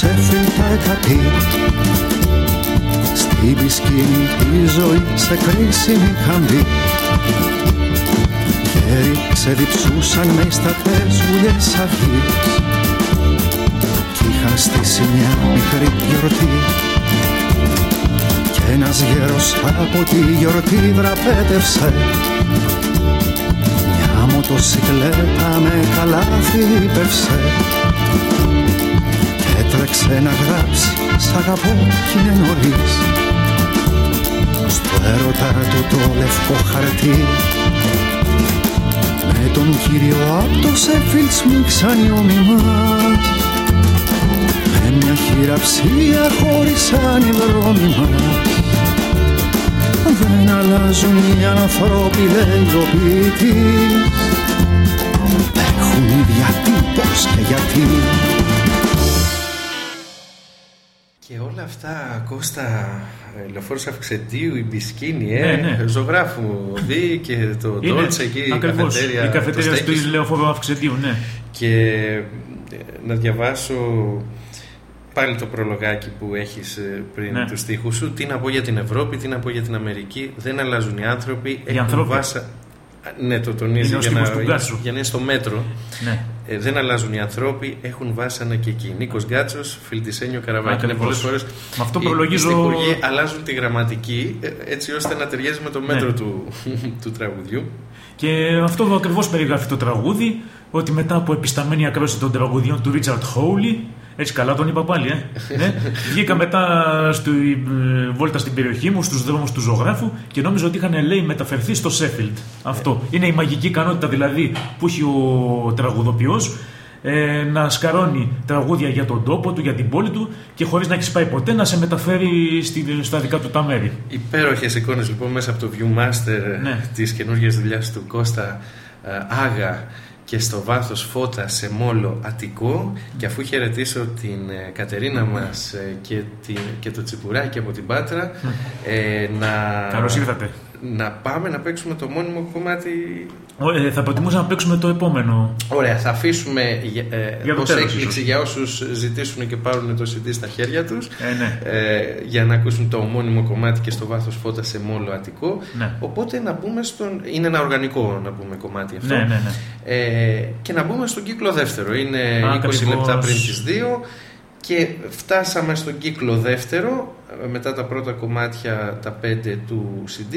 βρεθήκαμε στους Σέφιλ τα εκατή Στην πισκήνη η ζωή σε κρίσιμη καμπή Γέροι ξεδιψούσαν μες σταθές βουλιές αυγής. Κι είχαν στήσει μια μικρή γιορτή. Κι ένας γέρος από τη γιορτή δραπέτευσε. Μια μοτοσυκλέτα με καλάθι πεύσε Και έτρεξε να γράψει σ' αγαπώ κι είναι νωρίς. Στο έρωτα του το λευκό χαρτί. Με τον κύριο απ' το Σέφιλ σμίξαν οι ώμοι μας Με μια χειραψία χώρισαν οι δρόμοι μας Δεν αλλάζουν οι ανθρώποι λέει ο ποιητής. Έχουν ίδια τι, πώς και γιατί αυτά, Κώστα, ε, λεωφόρος Αυξεντίου, η Μπισκίνη, ε, Ναι, ναι. ζωγράφου δει και το Είναι Ντόλτσε εκεί, η ακριβώς, καφετέρια. η το καφετέρια του στέκεις. Λεωφόρου Αυξεντίου, ναι. Και ε, να διαβάσω πάλι το προλογάκι που έχεις ε, πριν Ναι. τους στίχους σου. Τι να πω για την Ευρώπη, τι να πω για την Αμερική. Δεν αλλάζουν οι άνθρωποι. έχουν ανθρώποι. Βάσα... Ναι, το τονίζει Είναι ο για να, στίχος του Γκάτσου. για να είναι στο μέτρο. ναι. Ε, δεν αλλάζουν οι άνθρωποι, έχουν βάσανα και εκεί. Νίκος Γκάτσος, Φιλτισένιο Καραβάκη. Είναι Ακριβώς. πολλές φορές. Με αυτό προλογίζω- Οι στιχουργοί αλλάζουν τη γραμματική ε, έτσι ώστε να ταιριάζει με το Ναι. μέτρο του, <laughs> του τραγουδιού. Και αυτό ακριβώς περιγράφει το τραγούδι, ότι μετά από επισταμένη ακρόαση των τραγουδιών του Ρίτσαρτ Χόουλι, έτσι καλά τον είπα πάλι, ε. <laughs> ναι, βγήκα μετά στη ε, βόλτα στην περιοχή μου, στους δρόμους του ζωγράφου και νόμιζα ότι είχαν λέει μεταφερθεί στο Σέφιλντ. Αυτό. Είναι η μαγική ικανότητα δηλαδή που έχει ο τραγουδοποιός ε, να σκαρώνει τραγούδια για τον τόπο του, για την πόλη του και χωρίς να έχει πάει ποτέ να σε μεταφέρει στη, στα δικά του τα μέρη. Υπέροχες εικόνες λοιπόν μέσα από το Viewmaster Ναι. της καινούργιας δουλειάς του Κώστα ε, Άγα και στο βάθος φώτα σε μόλο Αττικό και αφού χαιρετήσω την ε, Κατερίνα μας ε, και, την, και το Τσιπουράκι από την Πάτρα ε, να, Καλώς ήρθατε. Να πάμε να παίξουμε το μόνιμο κομμάτι Ε, θα προτιμούσα να παίξουμε το επόμενο. Ωραία, θα αφήσουμε ε, Για το ως τέλος, έκπληξη ίσως. για όσους ζητήσουν και πάρουν το CD στα χέρια τους Ε, ναι. ε, για να ακούσουν το ομώνυμο κομμάτι και στο βάθος φώτα σε μόλο Αττικό Ναι. οπότε να μπούμε στον... είναι ένα οργανικό να πούμε κομμάτι αυτό Ναι, ναι, ναι. Ε, και να μπούμε στον κύκλο δεύτερο είναι Α, 20 ακριβώς. λεπτά πριν τις 2 και φτάσαμε στον κύκλο δεύτερο ε, μετά τα πρώτα κομμάτια τα 5 του CD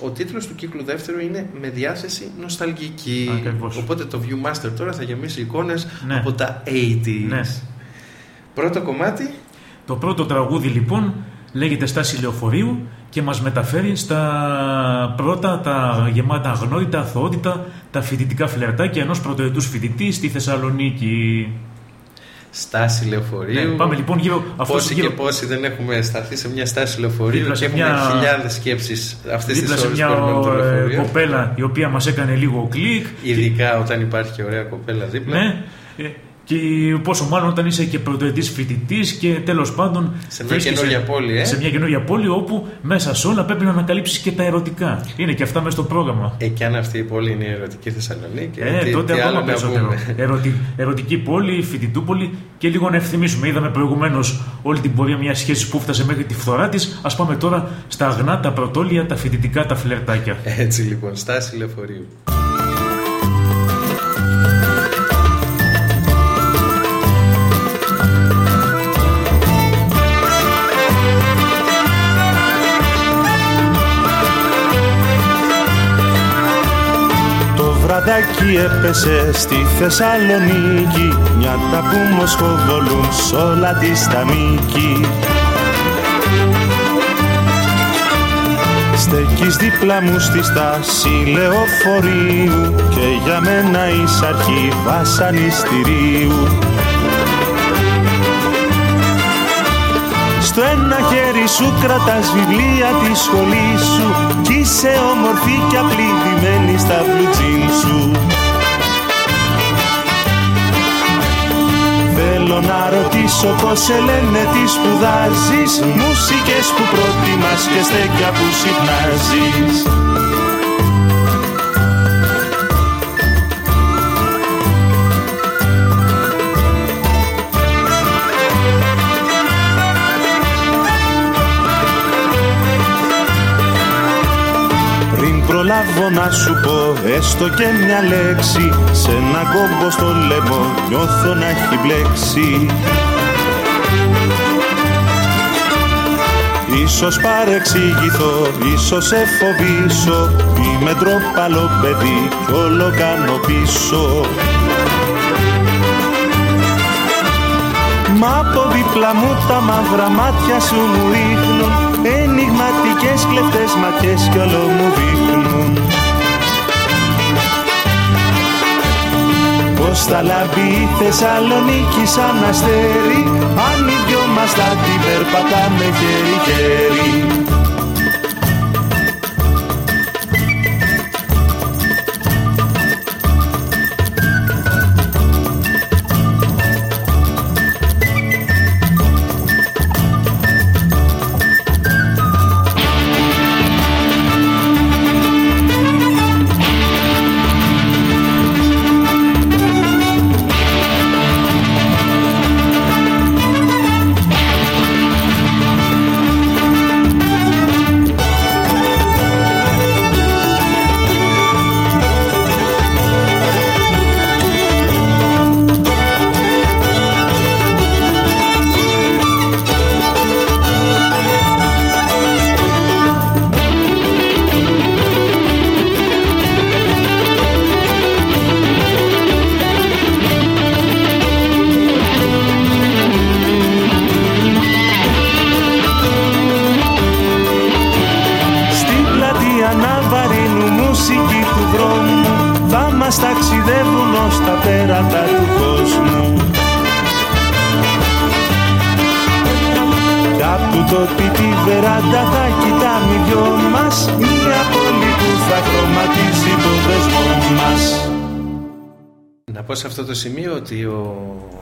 ο τίτλος του κύκλου δεύτερου είναι «Με διάθεση νοσταλγική». Ακριβώς. Οπότε το Viewmaster τώρα θα γεμίσει εικόνες Ναι. από τα 80s. Ναι. Πρώτο κομμάτι, Το πρώτο τραγούδι λοιπόν λέγεται Στάση Λεωφορείου και μας μεταφέρει στα πρώτα τα γεμάτα αγνόητα, αθωότητα, τα φοιτητικά φλερτάκια ενός πρωτοετούς φοιτητή στη Θεσσαλονίκη. Στάση λεωφορείου. Ναι, πάμε λοιπόν γύρω αυτός Πόσοι γύρω, και πόσοι δεν έχουμε σταθεί σε μια στάση λεωφορείου Δίπλα και σε έχουμε μια- χιλιάδες σκέψεις αυτές τις δίπλα σε ώρες μια που παίρνουμε το ε, λεωφορείο. κοπέλα η οποία μας έκανε λίγο κλικ. Ειδικά όταν υπάρχει και ωραία κοπέλα δίπλα. Ναι, ε, και πόσο μάλλον όταν είσαι και πρωτοετής φοιτητής και τέλος πάντων Σε μια βρίσκεσαι καινούργια πόλη, ε. σε μια καινούργια πόλη όπου μέσα σε όλα πρέπει να ανακαλύψεις και τα ερωτικά. Είναι και αυτά μέσα στο πρόγραμμα. Ε, και αν αυτή η πόλη είναι η ερωτική Θεσσαλονίκη, Ε, τι, τότε τι άλλο ακόμα να περισσότερο. πούμε. <laughs> Ερωτη, ερωτική πόλη, φοιτητούπολη και λίγο να ευθυμίσουμε. Είδαμε προηγουμένως όλη την πορεία μιας σχέσης που φτάσε μέχρι τη φθορά της. Α πάμε τώρα στα αγνά, τα πρωτόλια, τα φοιτητικά, τα φλερτάκια. Έτσι λοιπόν, στάση λεωφορείου. Το βραδάκι έπεσε στη Θεσσαλονίκη Μια τα που μοσχοβολούν σ' όλα της τα μήκη Στέκεις δίπλα μου στη στάση λεωφορείου Και για μένα είσαι αρχή βασανιστηρίου Στο ένα χέρι σου κρατάς βιβλία τη σχολή σου Κι είσαι όμορφη και απλή ντυμένη στα μπλουτζίν σου. Θέλω να ρωτήσω πως σε λένε τι σπουδάζεις Μουσικές που προτιμάς και στέκια που συχνάζεις προλάβω να σου πω έστω και μια λέξη. Σε ένα κόμπο στο λαιμό νιώθω να έχει μπλέξει. Ίσως παρεξηγηθώ, ίσως σε φοβήσω. Είμαι ντρόπαλο παιδί κι όλο κάνω πίσω. Μα από δίπλα μου τα μαύρα μάτια σου μου ρίχνουν. Ενηγματικές κλεφτές ματιές κι όλο μου δείχνουν Πως θα λάβει η Θεσσαλονίκη σαν αστέρι Αν οι δυο μας θα την περπατάμε χέρι-χέρι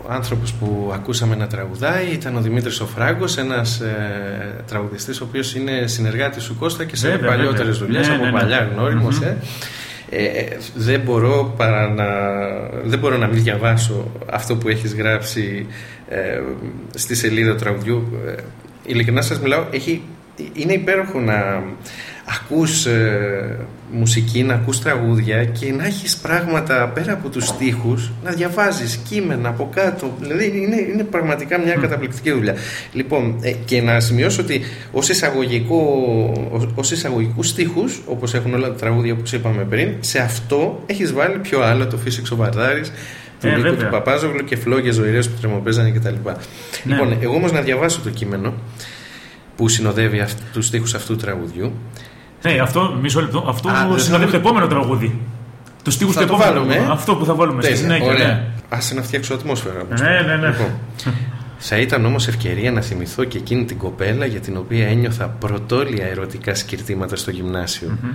άνθρωπος που ακούσαμε να τραγουδάει ήταν ο Δημήτρης Οφράγκος, ένας ε, τραγουδιστής ο οποίος είναι συνεργάτης σου Κώστα και σε βέβαια, παλιότερες δουλειές ναι, από ναι, ναι. παλιά γνώριμος. Ε. Ε, δεν, μπορώ παρά να, δεν μπορώ να μην διαβάσω αυτό που έχεις γράψει ε, στη σελίδα του τραγουδιού. Ε, ειλικρινά σας μιλάω, έχει, είναι υπέροχο να ακούς ε, μουσική, να ακούς τραγούδια και να έχεις πράγματα πέρα από τους στίχους, να διαβάζεις κείμενα από κάτω. Δηλαδή είναι, είναι πραγματικά μια καταπληκτική δουλειά. Λοιπόν, ε, και να σημειώσω ότι ως, εισαγωγικό, ως, εισαγωγικούς στίχους, όπως έχουν όλα τα τραγούδια όπως είπαμε πριν, σε αυτό έχεις βάλει πιο άλλο το Φύσιξο Βαρδάρης, του ε, του Παπάζογλου και φλόγες ζωηρές που τρεμοπέζανε κτλ. Ναι. Λοιπόν, εγώ όμως να διαβάσω το κείμενο που συνοδεύει τους στίχους αυτού του τραγουδιού ναι, αυτό, μισό λεπτό. Αυτό συνοδεύει το επόμενο τραγούδι. Τους στίχους του επόμενου. Αυτό που θα βάλουμε στη συνέχεια. Ναι. Α να φτιάξω ατμόσφαιρα. Ναι, ναι, ναι. Λοιπόν, θα ήταν όμως ευκαιρία να θυμηθώ και εκείνη την κοπέλα για την οποία ένιωθα πρωτόλια ερωτικά σκυρτήματα στο γυμνάσιο. Mm-hmm.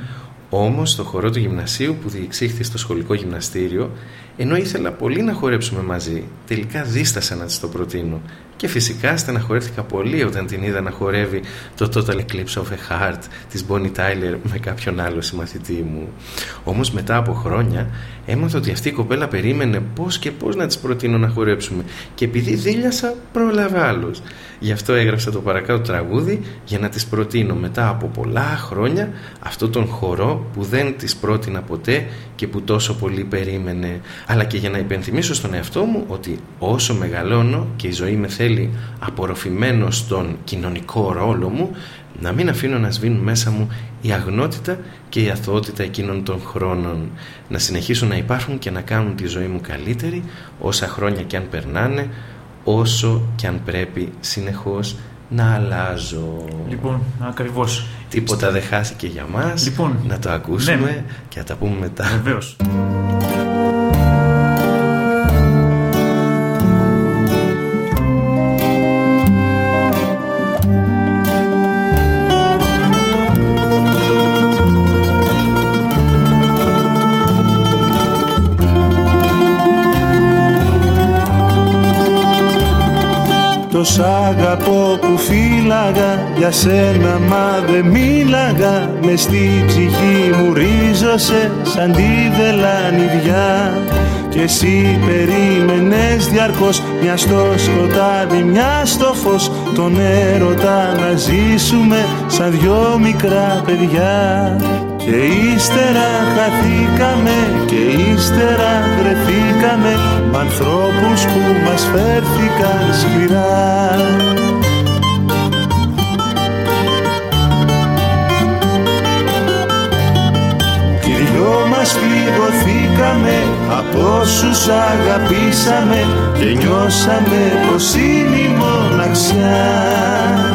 Όμως, στο χορό του γυμνασίου που διεξήχθη στο σχολικό γυμναστήριο, ενώ ήθελα πολύ να χορέψουμε μαζί, τελικά δίστασα να της το προτείνω. Και φυσικά στεναχωρέθηκα πολύ όταν την είδα να χορεύει το Total Eclipse of a Heart της Bonnie Tyler με κάποιον άλλο συμμαθητή μου. Όμως μετά από χρόνια έμαθα ότι αυτή η κοπέλα περίμενε πώς και πώς να της προτείνω να χορέψουμε και επειδή δίλιασα πρόλαβε άλλος. Γι' αυτό έγραψα το παρακάτω τραγούδι για να της προτείνω μετά από πολλά χρόνια αυτό τον χορό που δεν της πρότεινα ποτέ και που τόσο πολύ περίμενε αλλά και για να υπενθυμίσω στον εαυτό μου ότι όσο μεγαλώνω και η ζωή με θέλει απορροφημένος στον κοινωνικό ρόλο μου να μην αφήνω να σβήνουν μέσα μου η αγνότητα και η αθωότητα εκείνων των χρόνων να συνεχίσουν να υπάρχουν και να κάνουν τη ζωή μου καλύτερη όσα χρόνια και αν περνάνε όσο και αν πρέπει συνεχώς να αλλάζω. Λοιπόν, ακριβώς. Τίποτα δεν χάθηκε για μας. Λοιπόν, να το ακούσουμε ναι. και να τα πούμε μετά. Βεβαίως. Αγαπώ που φύλαγα για σένα μα δεν μίλαγα. Μες στη ψυχή μου ρίζωσε σαν τη βελανιδιά. Και εσύ περίμενες διαρκώς μια στο σκοτάδι μια στο φως. Τον έρωτα να ζήσουμε σαν δυο μικρά παιδιά και και ύστερα χαθήκαμε και ύστερα βρεθήκαμε με ανθρώπους που μας φέρθηκαν σκληρά. Κι δυο μας πληγωθήκαμε από όσους αγαπήσαμε και νιώσαμε πως είναι η μοναξιά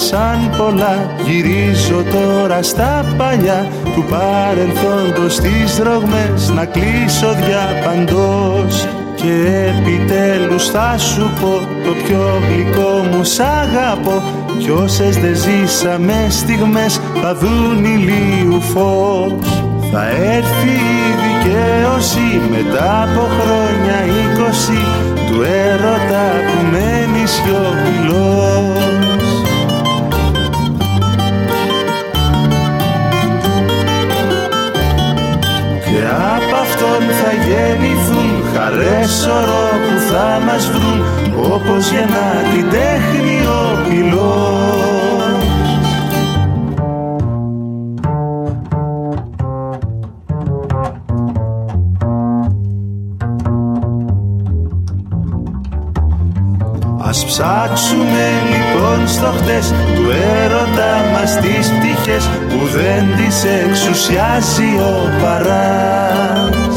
πέρασαν πολλά. Γυρίζω τώρα στα παλιά Του παρελθόντος τις δρογμές Να κλείσω διαπαντός Και επιτέλους θα σου πω Το πιο γλυκό μου σ' αγαπώ. Κι όσες δεν ζήσαμε στιγμές Θα δουν ηλίου φως. Θα έρθει η δικαίωση μετά από χρόνια είκοσι του έρωτα που μένει σιωπηλός απ' αυτόν θα γεννηθούν χαρές σωρό που θα μας βρουν όπως γεννά την τέχνη ο πυλός. Ας ψάξουμε λοιπόν στο χτες του έρωτα μας τις πτυχές που δεν τις εξουσιάζει ο παράς.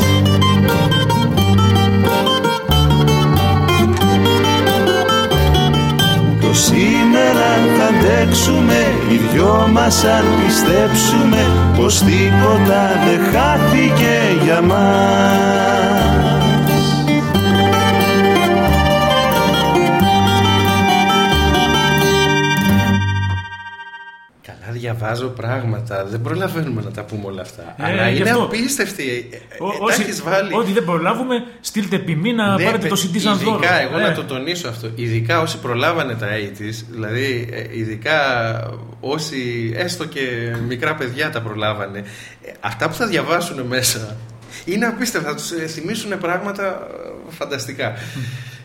Το σήμερα θα αντέξουμε οι δυο μας αν πιστέψουμε πως τίποτα δεν χάθηκε για μας. Διαβάζω πράγματα. Δεν προλαβαίνουμε να τα πούμε όλα αυτά. Ε, Αλλά γι' είναι αυτό. απίστευτη. Ε, Ό- τα όσοι- έχεις βάλει. Ό,τι δεν προλάβουμε, στείλτε ποιμή να Ναι, πάρετε παι- το CD σαν δώρο. Ειδικά, εγώ Ε, να το τονίσω αυτό. Ειδικά όσοι προλάβανε τα 80s, δηλαδή ε, ειδικά όσοι έστω και μικρά παιδιά τα προλάβανε, ε, αυτά που θα διαβάσουν μέσα είναι απίστευτα. Θα τους ε, θυμίσουν πράγματα ε, φανταστικά.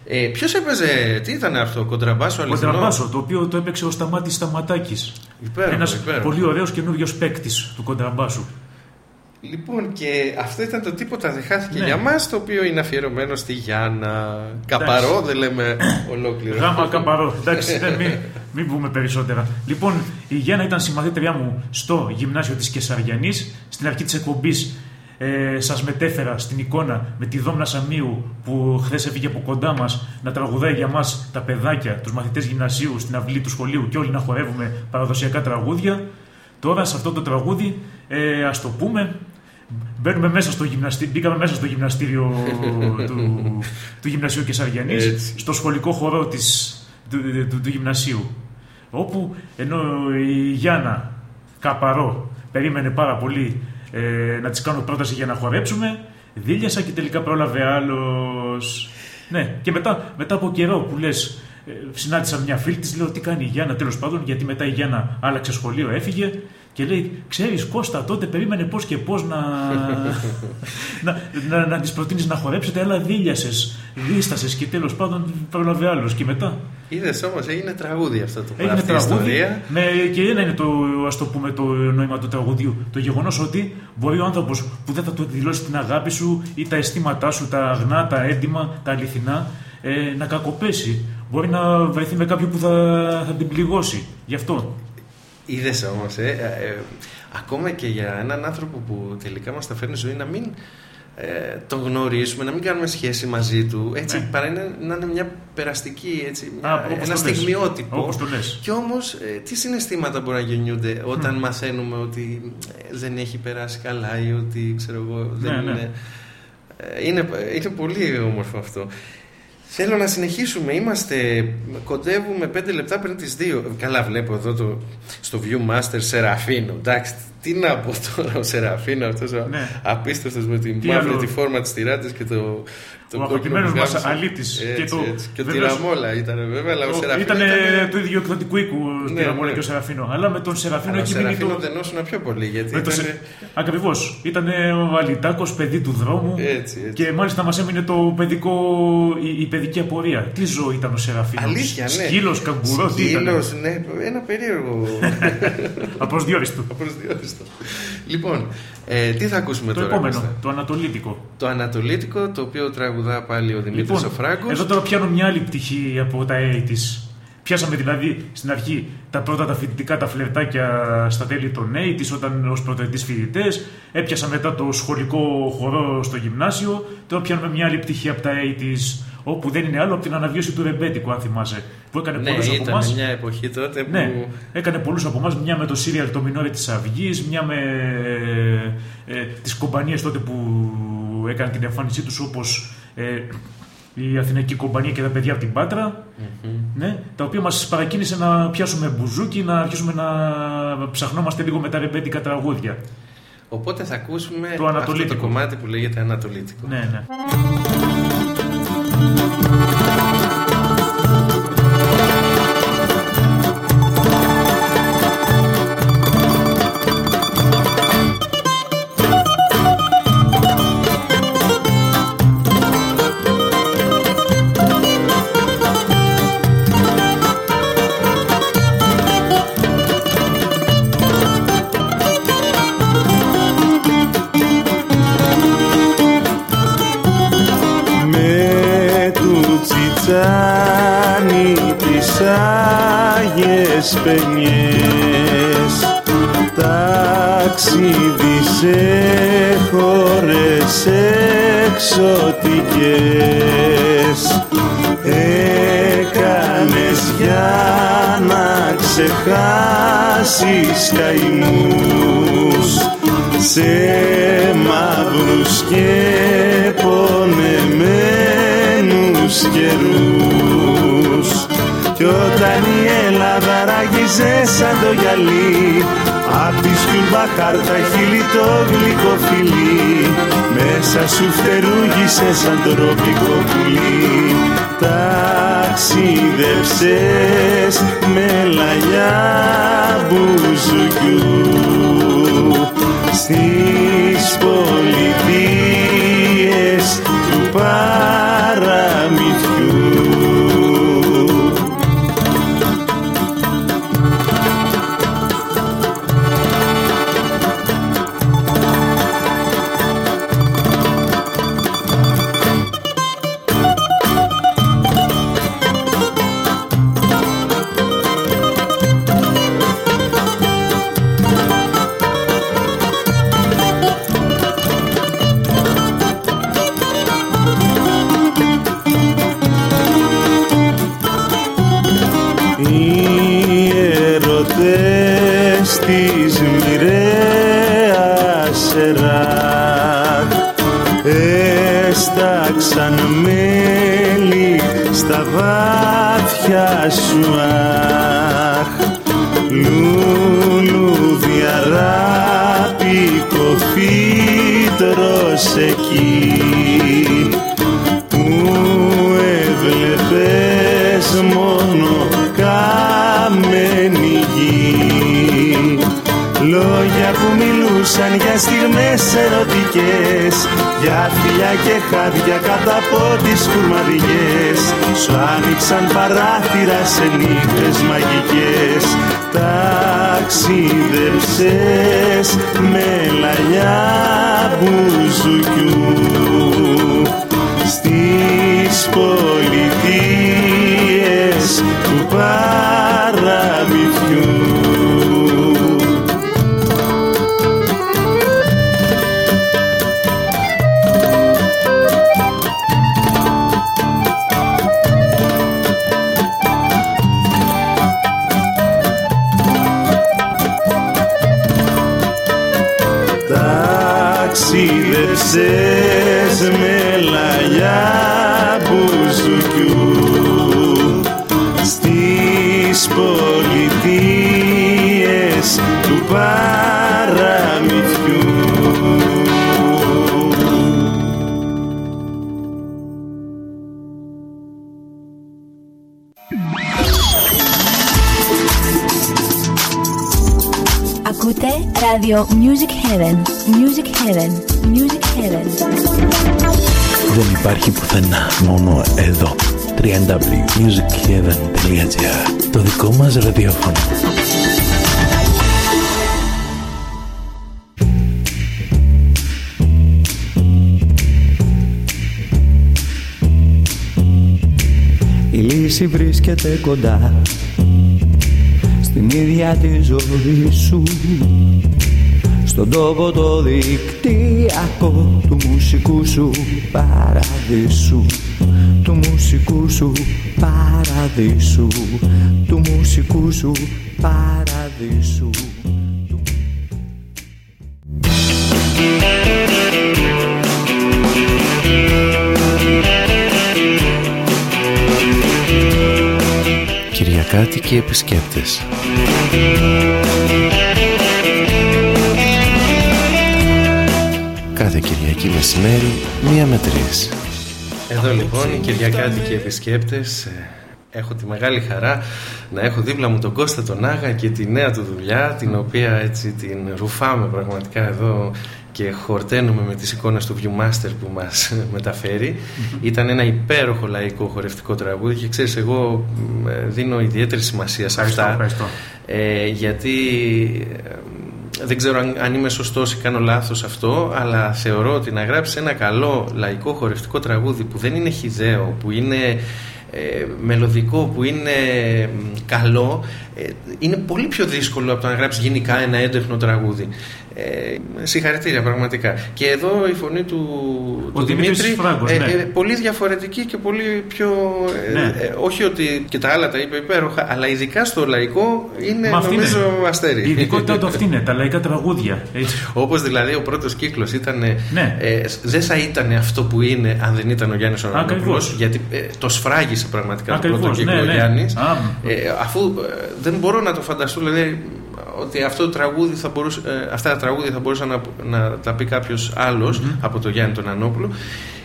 Ε, Ποιος έπαιζε, τι ήταν αυτό, κοντραμπάσο αληθινός; Κοντραμπάσο, το οποίο το έπαιξε ο Σταμάτης Σταματάκης. Υπέροχο, Ένας υπέροχο. πολύ ωραίος καινούριο παίκτης του κοντραμπάσου. Λοιπόν, και αυτό ήταν το τίποτα δεν χάθηκε Ναι. για μας, το οποίο είναι αφιερωμένο στη Γιάννα. Καπαρό, δεν λέμε <coughs> ολόκληρο. Γάμα καπαρό. Εντάξει, δεν, μην, μην πούμε περισσότερα. Λοιπόν, η Γιάννα ήταν συμμαθήτριά μου στο γυμνάσιο της Κεσαριανής. Στην αρχή της εκπομπής ε, σας μετέφερα στην εικόνα με τη Δόμνα Σαμίου που χθες έφυγε από κοντά μας να τραγουδάει για μας τα παιδάκια, τους μαθητές γυμνασίου στην αυλή του σχολείου και όλοι να χορεύουμε παραδοσιακά τραγούδια. Τώρα σε αυτό το τραγούδι, ε, ας το πούμε, Μπαίνουμε μέσα στο γυμναστήριο, μπήκαμε μέσα στο γυμναστήριο του, του γυμνασίου Κεσαριανής, Έτσι. στο σχολικό χορό της, του, του, του γυμνασίου. Όπου ενώ η Γιάννα Καπαρό περίμενε πάρα πολύ ε, να της κάνω πρόταση για να χορέψουμε, δίλιασα και τελικά πρόλαβε άλλος. Ναι, και μετά, μετά από καιρό που λες, ε, συνάντησα μια φίλη της, λέω τι κάνει η Γιάννα; Τέλος πάντων, γιατί μετά η Γιάννα άλλαξε σχολείο, έφυγε και λέει, ξέρεις Κώστα, τότε περίμενε πώς και πώς να, <laughs> να, να, να της προτείνεις να χορέψετε, αλλά δίλιασες, δίστασες και τέλος πάντων πρόλαβε άλλος. Και μετά Είδες όμως, έγινε τραγούδι αυτό το Έγινε αυτή η τραγούδι ιστορία. με, και ένα είναι το, ας το, πούμε, το νόημα του τραγουδιού. Το γεγονός ότι μπορεί ο άνθρωπος που δεν θα του εκδηλώσει την αγάπη σου ή τα αισθήματά σου, τα αγνά, τα έντιμα, τα αληθινά, ε, να κακοπέσει. Μπορεί να βρεθεί με κάποιον που θα, θα την πληγώσει. Γι' αυτό. Είδες όμως, ε, ε, ε, ακόμα και για έναν άνθρωπο που τελικά μας τα φέρνει ζωή να μην ε, τον γνωρίσουμε, να μην κάνουμε σχέση μαζί του. Έτσι, Ναι. παρά είναι, να είναι μια περαστική, έτσι, μια, Α, όπως ένα το λες. στιγμιότυπο. Όπως το λες. Κι όμως, ε, τι συναισθήματα μπορεί να γεννιούνται όταν μαθαίνουμε ότι ε, δεν έχει περάσει καλά ή ότι ξέρω εγώ δεν Ναι, ναι. είναι. Ε, είναι. Είναι πολύ όμορφο αυτό. Θέλω να συνεχίσουμε. Είμαστε, κοντεύουμε 5 λεπτά πριν τις 2. Καλά, βλέπω εδώ το, στο Viewmaster Σεραφίνο. Εντάξει, Τι να πω τώρα, ο Σεραφίνο αυτός ο Ναι. απίστευτος με την Τι μαύρη άλλο; τη φόρμα της τυράτης και το. Ο αγαπημένος που μας γάμισε. αλήτης. Έτσι, Και το- έτσι. Και ο βεβαίως- Τυραμόλα ήταν βέβαια, αλλά ο, Σεραφίνο. Ήταν ήταν- του ίδιου εκδοτικού οίκου Ναι, τη Ραμόλα ναι. και ο Σεραφίνο. Αλλά με τον Σεραφίνο Αλλά ο έχει μείνει Σεραφίνο το. δενόσουν πιο πολύ γιατί Με το ήταν. σε... Ακριβώς. Ήταν ο Αλιτάκο, παιδί του δρόμου. Έτσι, έτσι. Και μάλιστα μας έμεινε το παιδικό, η, η παιδική απορία. Τι ζωή ήταν ο Σεραφίνος; Αλήθεια, ναι. Σκύλος, καγκουρό, τι ήταν. Σκύλος, ναι, ένα περίεργο. <laughs> Απροσδιόριστο. Απροσδιόριστο. λοιπόν, ε, τι θα ακούσουμε Το τώρα. επόμενο, Κώστα; το Ανατολίτικο. Το Ανατολίτικο, το οποίο τραγουδά πάλι ο Δημήτρης Λοιπόν, ο Φράγκος. εδώ τώρα πιάνω μια άλλη πτυχή από τα A της. Πιάσαμε δηλαδή στην αρχή τα πρώτα τα φοιτητικά τα φλερτάκια στα τέλη των A όταν ως πρωτοετής φοιτητές. Έπιασα μετά το σχολικό χορό στο γυμνάσιο. Τώρα πιάνουμε μια άλλη πτυχή από τα A όπου δεν είναι άλλο από την αναβίωση του ρεμπέτικου, αν θυμάσαι. Που έκανε Ναι, πολλούς από ήταν εμάς. μια εποχή τότε που... Ναι, έκανε πολλούς από εμάς, μια με το σύριαλ το Μινόρι της Αυγής, μια με ε, ε, τις κομπανίες τότε που έκανε την εμφάνισή τους όπως ε, η Αθηναϊκή Κομπανία και τα παιδιά από την πατρα ναι, τα οποία μας παρακίνησε να πιάσουμε μπουζούκι, να αρχίσουμε να ψαχνόμαστε λίγο με τα ρεμπέτικα τραγούδια. Οπότε θα ακούσουμε Το αυτό το Ανατολίτικο. κομμάτι που λέγεται Ανατολίτικο. Ναι, ναι. Με ξεχάσεις καημούς σε μαύρους και πονεμένους καιρούς. Κι όταν η Ελλάδα ράγιζε σαν το γυαλί απ' τη σκουλμπαχάρ τα χείλη το γλυκό φιλί μέσα σου φτερούγησε σαν τροπικό πουλί ταξίδεψες με λαγιά μπουζουκιού στις πολιτείες του παραμυθιού. Heaven. Music Heaven. Music Heaven. Δεν υπάρχει πουθενά, μόνο εδώ. www.musicheaven.gr Το δικό μας ραδιόφωνο. Η λύση βρίσκεται κοντά Στην ίδια τη ζωή σου Στον τόπο το δικτυακό Του μουσικού σου παραδείσου. Του μουσικού σου παραδείσου. Του μουσικού σου παραδείσου. Κυριακάτικοι επισκέπτες Κυριακή μεσημέρι, μία με τρεις. Εδώ λοιπόν οι Κυριακάτικοι επισκέπτες ε, Έχω τη μεγάλη χαρά να έχω δίπλα μου τον Κώστα τον Άγα και τη νέα του δουλειά την οποία έτσι την ρουφάμε πραγματικά εδώ και χορταίνουμε με τις εικόνες του Viewmaster που μας <laughs> μεταφερει Ήταν ένα υπέροχο λαϊκό χορευτικό τραγούδι και ξέρεις εγώ ε, δίνω ιδιαίτερη σημασία σε αυτά Ευχαριστώ. ε, γιατί ε, δεν ξέρω αν, αν είμαι σωστός ή κάνω λάθος αυτό αλλά θεωρώ ότι να γράψεις ένα καλό λαϊκό χορευτικό τραγούδι που δεν είναι χιδαίο, που είναι ε, μελωδικό, που είναι μ, καλό ε, είναι πολύ πιο δύσκολο από το να γράψεις γενικά ένα έντεχνο τραγούδι. Ε, συγχαρητήρια πραγματικά. Και εδώ η φωνή του, Ο του Δημήτρης Δημήτρη Φράγκος, ε, ναι. ε, πολύ διαφορετική και πολύ πιο... ε, Ναι. ε, όχι ότι και τα άλλα τα είπε υπέροχα, αλλά ειδικά στο λαϊκό είναι Μα αυτή νομίζω είναι. αστέρι. Η ειδικότητά του αυτή είναι, τα λαϊκά τραγούδια. Έτσι. Όπως δηλαδή ο πρώτος κύκλος ήταν. Ναι. Ε, δεν θα ήταν αυτό που είναι αν δεν ήταν ο Γιάννης Ορανόπουλο. Ακριβώς. Γιατί ε, το σφράγισε πραγματικά το Ακριβώς, πρώτο κύκλο ναι, ο ναι. Γιάννης. Α, Ε, αφού ε, δεν μπορώ να το φανταστώ, δηλαδή ότι αυτό το τραγούδι θα μπορούσε, ε, αυτά τα τραγούδια θα μπορούσε να, να τα πει κάποιος από τον Γιάννη τον Ανόπουλο.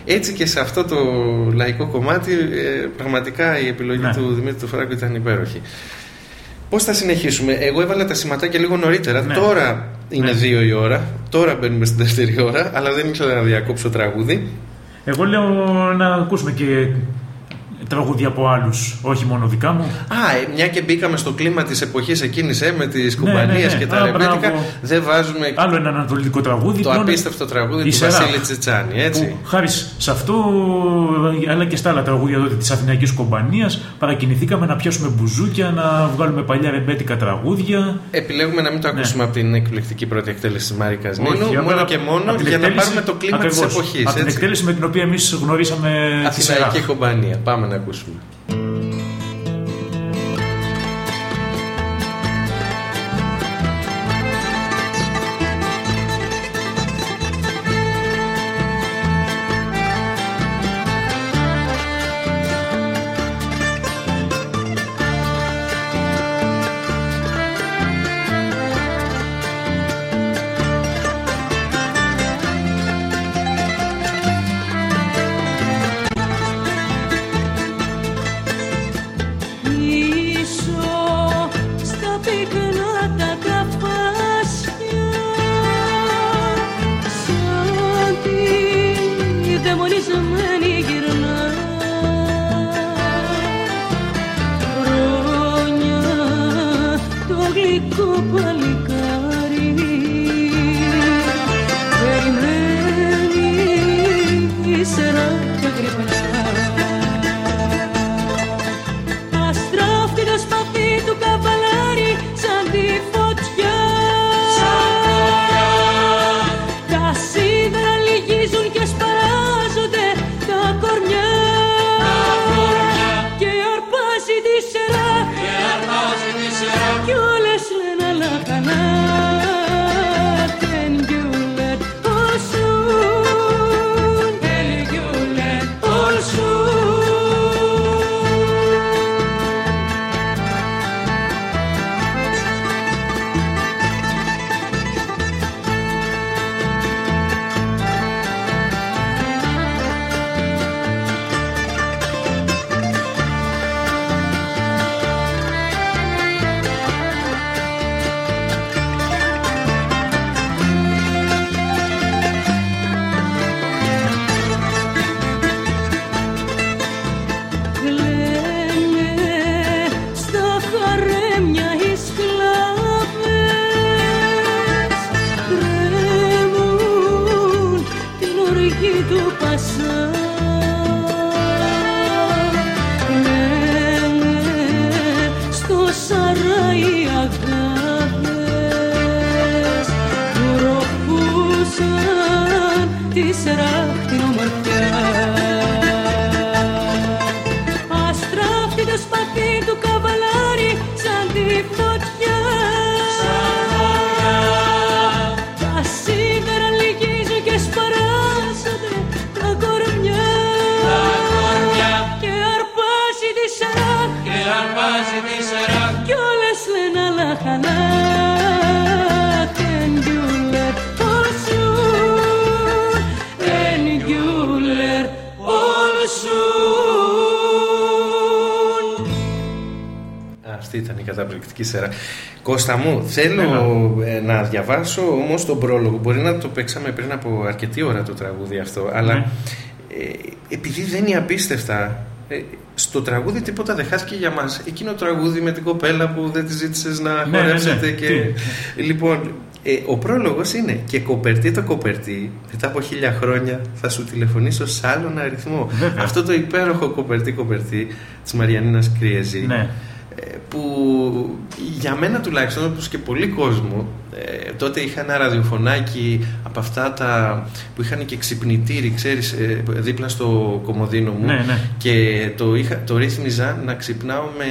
Έτσι και σε αυτό το λαϊκό κομμάτι, ε, πραγματικά η επιλογή Ναι. του Δημήτρη του Φράγκου ήταν υπέροχη. Πώς θα συνεχίσουμε, Εγώ έβαλα τα σηματάκια λίγο νωρίτερα. Ναι. Τώρα είναι Ναι. δύο η ώρα. Τώρα μπαίνουμε στην δεύτερη ώρα, αλλά δεν ήξερα να διακόψω τραγούδι. Εγώ λέω να ακούσουμε και τραγούδια από άλλους, όχι μόνο δικά μου. Α, ε, μια και μπήκαμε στο κλίμα της εποχής εκείνης ε, με τις ναι, κουμπανίες ναι. και τα Α, ρεμπέτικα. μπράβο. Δεν βάζουμε Άλλο ένα ανατολικό τραγούδι. το που είναι απίστευτο τραγούδι η του Σεράχ, Βασίλη Τσιτσάνη, έτσι. Που χάρης σε αυτό, αλλά και στα άλλα τραγούδια τότε της Αθηναϊκής Κομπανία, παρακινηθήκαμε να πιάσουμε μπουζούκια, να βγάλουμε παλιά ρεμπέτικα τραγούδια. Επιλέγουμε να μην το ακούσουμε από την εκπληκτική πρώτη εκτέλεση της Μάρη Κασμίνου, Ναι. Όχι, μόνο απλά και μόνο από την για να εκτέλεση- πάρουμε το κλίμα της ακριβώς, εποχής. Από την εκτέλεση με την οποία εμείς γνωρίσαμε τη Σεράχ. Αθηναϊκή κομπανία. Πάμε να ακούσουμε. Κώστα μου, θέλω ε, να διαβάσω όμως τον πρόλογο. Μπορεί να το παίξαμε πριν από αρκετή ώρα το τραγούδι αυτό, αλλά ναι. ε, επειδή δεν είναι απίστευτα, ε, στο τραγούδι τίποτα δεν χάθηκε για μας. Εκείνο το τραγούδι με την κοπέλα που δεν τη ζήτησες να ναι, ναι, χορέψετε. και... Λοιπόν, ε, ο πρόλογος είναι και κοπερτή το κοπερτή μετά από χίλια χρόνια θα σου τηλεφωνήσω σε άλλον αριθμό. Αυτό το υπέροχο κοπερτή κοπερτή της Μαριανίνας Κριεζή. Ναι που για μένα τουλάχιστον όπως και πολύ κόσμο ε, τότε είχα ένα ραδιοφωνάκι από αυτά τα που είχαν και ξυπνητήρι ξέρεις ε, δίπλα στο κομμωδίνο μου ναι, ναι. και το, είχα, το ρύθμιζα να ξυπνάω με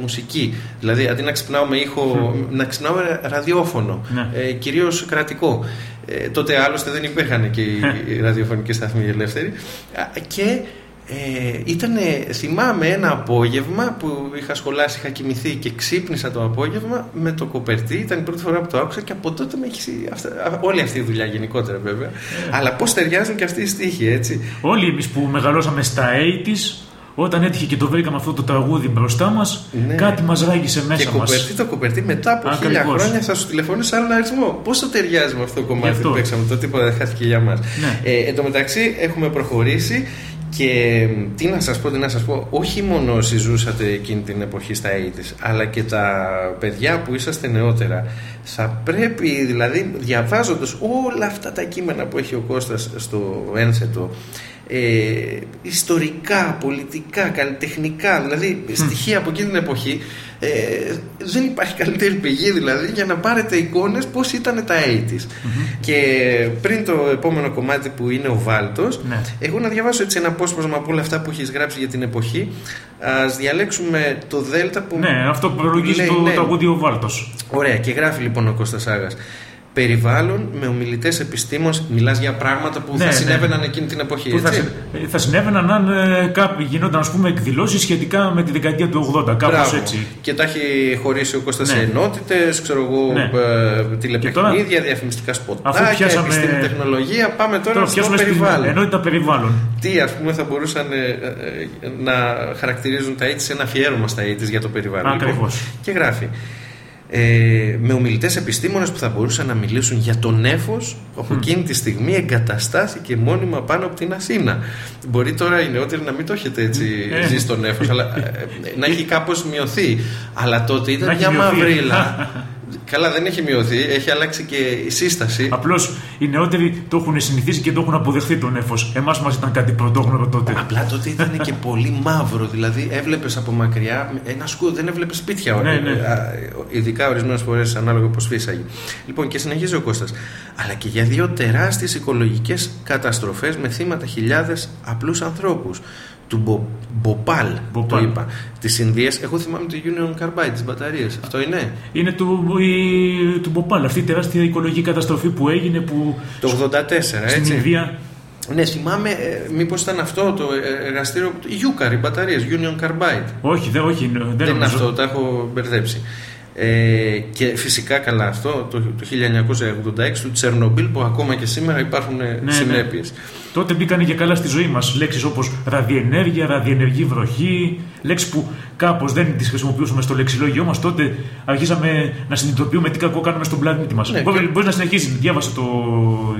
μουσική. Δηλαδή αντί να ξυπνάω με ήχο να ξυπνάω με ραδιόφωνο ναι. ε, κυρίως κρατικό. Ε, τότε άλλωστε δεν υπήρχαν και οι ραδιοφωνικοί σταθμοί ελεύθεροι. Και ε, ήταν, θυμάμαι ένα απόγευμα που είχα σχολάσει, είχα κοιμηθεί και ξύπνησα το απόγευμα με το κοπερτί. Ήταν η πρώτη φορά που το άκουσα και από τότε με έχει όλη αυτή η δουλειά γενικότερα βέβαια. Ε. Αλλά πώς ταιριάζουν και αυτοί οι στίχοι, έτσι. Όλοι εμείς που μεγαλώσαμε στα 80's, όταν έτυχε και το βρήκαμε αυτό το τραγούδι μπροστά μας, ναι. κάτι μας ράγισε μέσα μας. Και κοπερτί το κοπερτί μετά από Ακριβώς. χίλια χρόνια θα σου τηλεφωνήσει σε άλλον αριθμό. Πώς το ταιριάζει με αυτό το κομμάτι που παίξαμε, το τίποτα δεν χάθηκε για μας. Ναι. Ε, εν τω μεταξύ έχουμε προχωρήσει και τι να σας πω, τι να σας πω, όχι μόνο όσοι ζούσατε εκείνη την εποχή στα 80's, αλλά και τα παιδιά που είσαστε νεότερα, θα πρέπει δηλαδή διαβάζοντας όλα αυτά τα κείμενα που έχει ο Κώστας στο ένθετο, ε, ιστορικά, πολιτικά, καλλιτεχνικά, δηλαδή στοιχεία από εκείνη την εποχή, ε, δεν υπάρχει καλύτερη πηγή δηλαδή για να πάρετε εικόνες πώς ήταν τα 80's. Και πριν το επόμενο κομμάτι που είναι ο Βάλτος, ναι. εγώ να διαβάσω έτσι ένα απόσπασμα από όλα αυτά που έχεις γράψει για την εποχή. Ας διαλέξουμε το Δέλτα που... Ναι, αυτό που προλογίζει το ναι. τραγούδι ο Βάλτος. Ωραία, και γράφει λοιπόν ο Κώστας Άγας περιβάλλον με ομιλητές επιστήμονες. Μιλάς για πράγματα που ναι, θα ναι. συνέβαιναν εκείνη την εποχή. έτσι; Θα, θα συνέβαιναν αν ε, κάποιοι γινόταν εκδηλώσεις σχετικά με τη δεκαετία του 80. Κάπως έτσι. Και τα έχει χωρίσει ο Κώστας ναι. σε ενότητες, ξέρω εγώ, ναι. ε, τηλεπαιχνίδια, διαφημιστικά σποτάκια, πιάσαμε... επιστήμη τεχνολογία. Πάμε τώρα, τώρα στο περιβάλλον. Ενότητα περιβάλλον. Τι ας πούμε θα μπορούσαν ε, ε, να χαρακτηρίζουν τα AIDS σε ένα αφιέρωμα στα AIDS για το περιβάλλον. Ακριβώς. Λοιπόν, και γράφει ε, με ομιλητές επιστήμονες που θα μπορούσαν να μιλήσουν για τον νέφο που από εκείνη τη στιγμή εγκαταστάθηκε μόνιμα πάνω από την Αθήνα. Μπορεί τώρα οι νεότεροι να μην το έχετε έτσι mm. ζει στο νέφο, αλλά ε, να έχει κάπως μειωθεί. Αλλά τότε ήταν μια μαυρίλα. <laughs> Καλά, δεν έχει μειωθεί, έχει αλλάξει και η σύσταση. Απλώς οι νεότεροι το έχουν συνηθίσει και το έχουν αποδεχθεί τον νεφο. Εμάς μας ήταν κάτι πρωτόγνωρο τότε. Απλά τότε ήταν και πολύ μαύρο. Δηλαδή, έβλεπες από μακριά ένα σκούδο, δεν έβλεπες σπίτια. Ναι, ναι. Ειδικά ορισμένες φορές ανάλογα πώς φύσαγε. Λοιπόν, και συνεχίζει ο Κώστας. Αλλά και για δύο τεράστιες οικολογικές καταστροφές με θύματα χιλιάδες απλούς ανθρώπους του Μπο, Μποπάλ, το είπα, της Ινδίας. Εγώ θυμάμαι το Union Carbide, τις μπαταρίες. Αυτό είναι; Είναι του, η, του Μποπάλ, αυτή η τεράστια οικολογική καταστροφή που έγινε. Που το 84, έτσι. Στην Ινδία. Ναι, θυμάμαι, ε, μήπως ήταν αυτό το εργαστήριο. Ιούκαρ, οι μπαταρίες, Union Carbide. Όχι, δεν, όχι, δεν, δεν είναι αυτό, τα έχω μπερδέψει. Ε, και φυσικά καλά αυτό το, το 1986 του Τσερνομπίλ που ακόμα και σήμερα υπάρχουν ναι, ναι. Συνέπειες. Τότε μπήκαν και καλά στη ζωή μας λέξεις όπως ραδιενέργεια, ραδιενεργή βροχή, λέξει που κάπως δεν τις χρησιμοποιούσαμε στο λεξιλόγιο μας. Τότε αρχίσαμε να συνειδητοποιούμε τι κακό κάνουμε στον πλανήτη μας. Ναι, Μπορεί να συνεχίσει, διάβασε το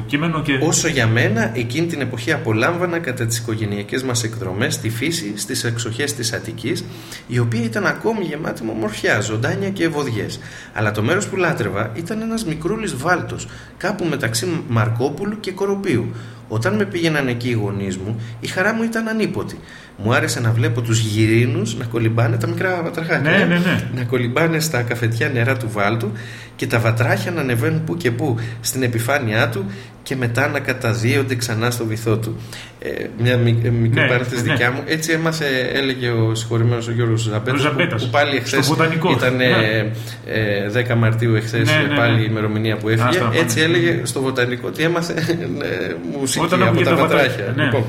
κείμενο και. Όσο για μένα, εκείνη την εποχή απολάμβανα κατά τις οικογενειακές μας εκδρομές στη φύση, στις εξοχές της Αττικής, η οποία ήταν ακόμη γεμάτη με ομορφιά, ζωντάνια και ευωδιέ. Αλλά το μέρος που λάτρευα ήταν ένας μικρούλης βάλτος, κάπου μεταξύ Μαρκόπουλου και Κοροπίου Όταν με πήγαιναν εκεί οι γονείς μου, η χαρά μου ήταν ανίποτη. Μου άρεσε να βλέπω τους γυρίνους να κολυμπάνε τα μικρά βατραχάκια. Ναι, ναι, ναι. Να κολυμπάνε στα καφετιά νερά του βάλτου και τα βατράχια να ανεβαίνουν που και που στην επιφάνειά του και μετά να καταδύονται ξανά στο βυθό του. Ε, μια μικ- ε, μικρή Ναι, παρένθεση ναι. δικιά μου. Έτσι έμαθε, έλεγε ο συγχωρημένος ο Γιώργος Ζαμπέτος, Ο Ζαμπέτας, που, που πάλι εχθές στο βοτανικό. ήταν Ναι. ε, 10 Μαρτίου εχθές Ναι, ναι, πάλι ναι. η ημερομηνία που έφυγε. Άστα, Έτσι πάνε. έλεγε στο βοτανικό ότι έμαθε ε, μουσική Όταν από άκουγε τα τα βατράχια, βατράχια. ναι. Λοιπόν,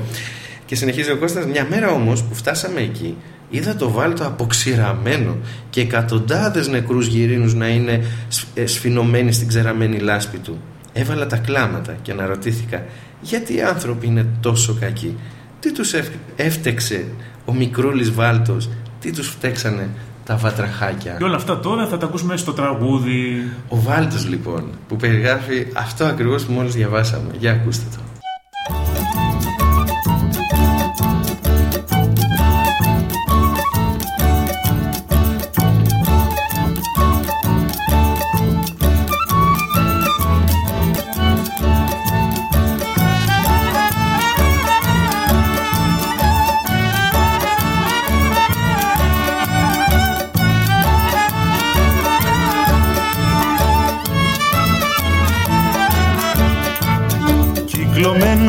και συνεχίζει ο Κώστας, μια μέρα όμως που φτάσαμε εκεί, είδα το βάλτο αποξηραμένο και εκατοντάδες νεκρούς γυρίνους να είναι σ- ε, σφινωμένοι στην ξεραμένη λάσπη του. Έβαλα τα κλάματα και αναρωτήθηκα γιατί οι άνθρωποι είναι τόσο κακοί; Τι τους ευ- έφτεξε ο μικρούλης βάλτος, τι τους φταίξανε τα βατραχάκια; Και όλα αυτά τώρα θα τα ακούσουμε στο τραγούδι. Ο Βάλτος λοιπόν που περιγράφει αυτό ακριβώς που μόλις διαβάσαμε. Για ακούστε το.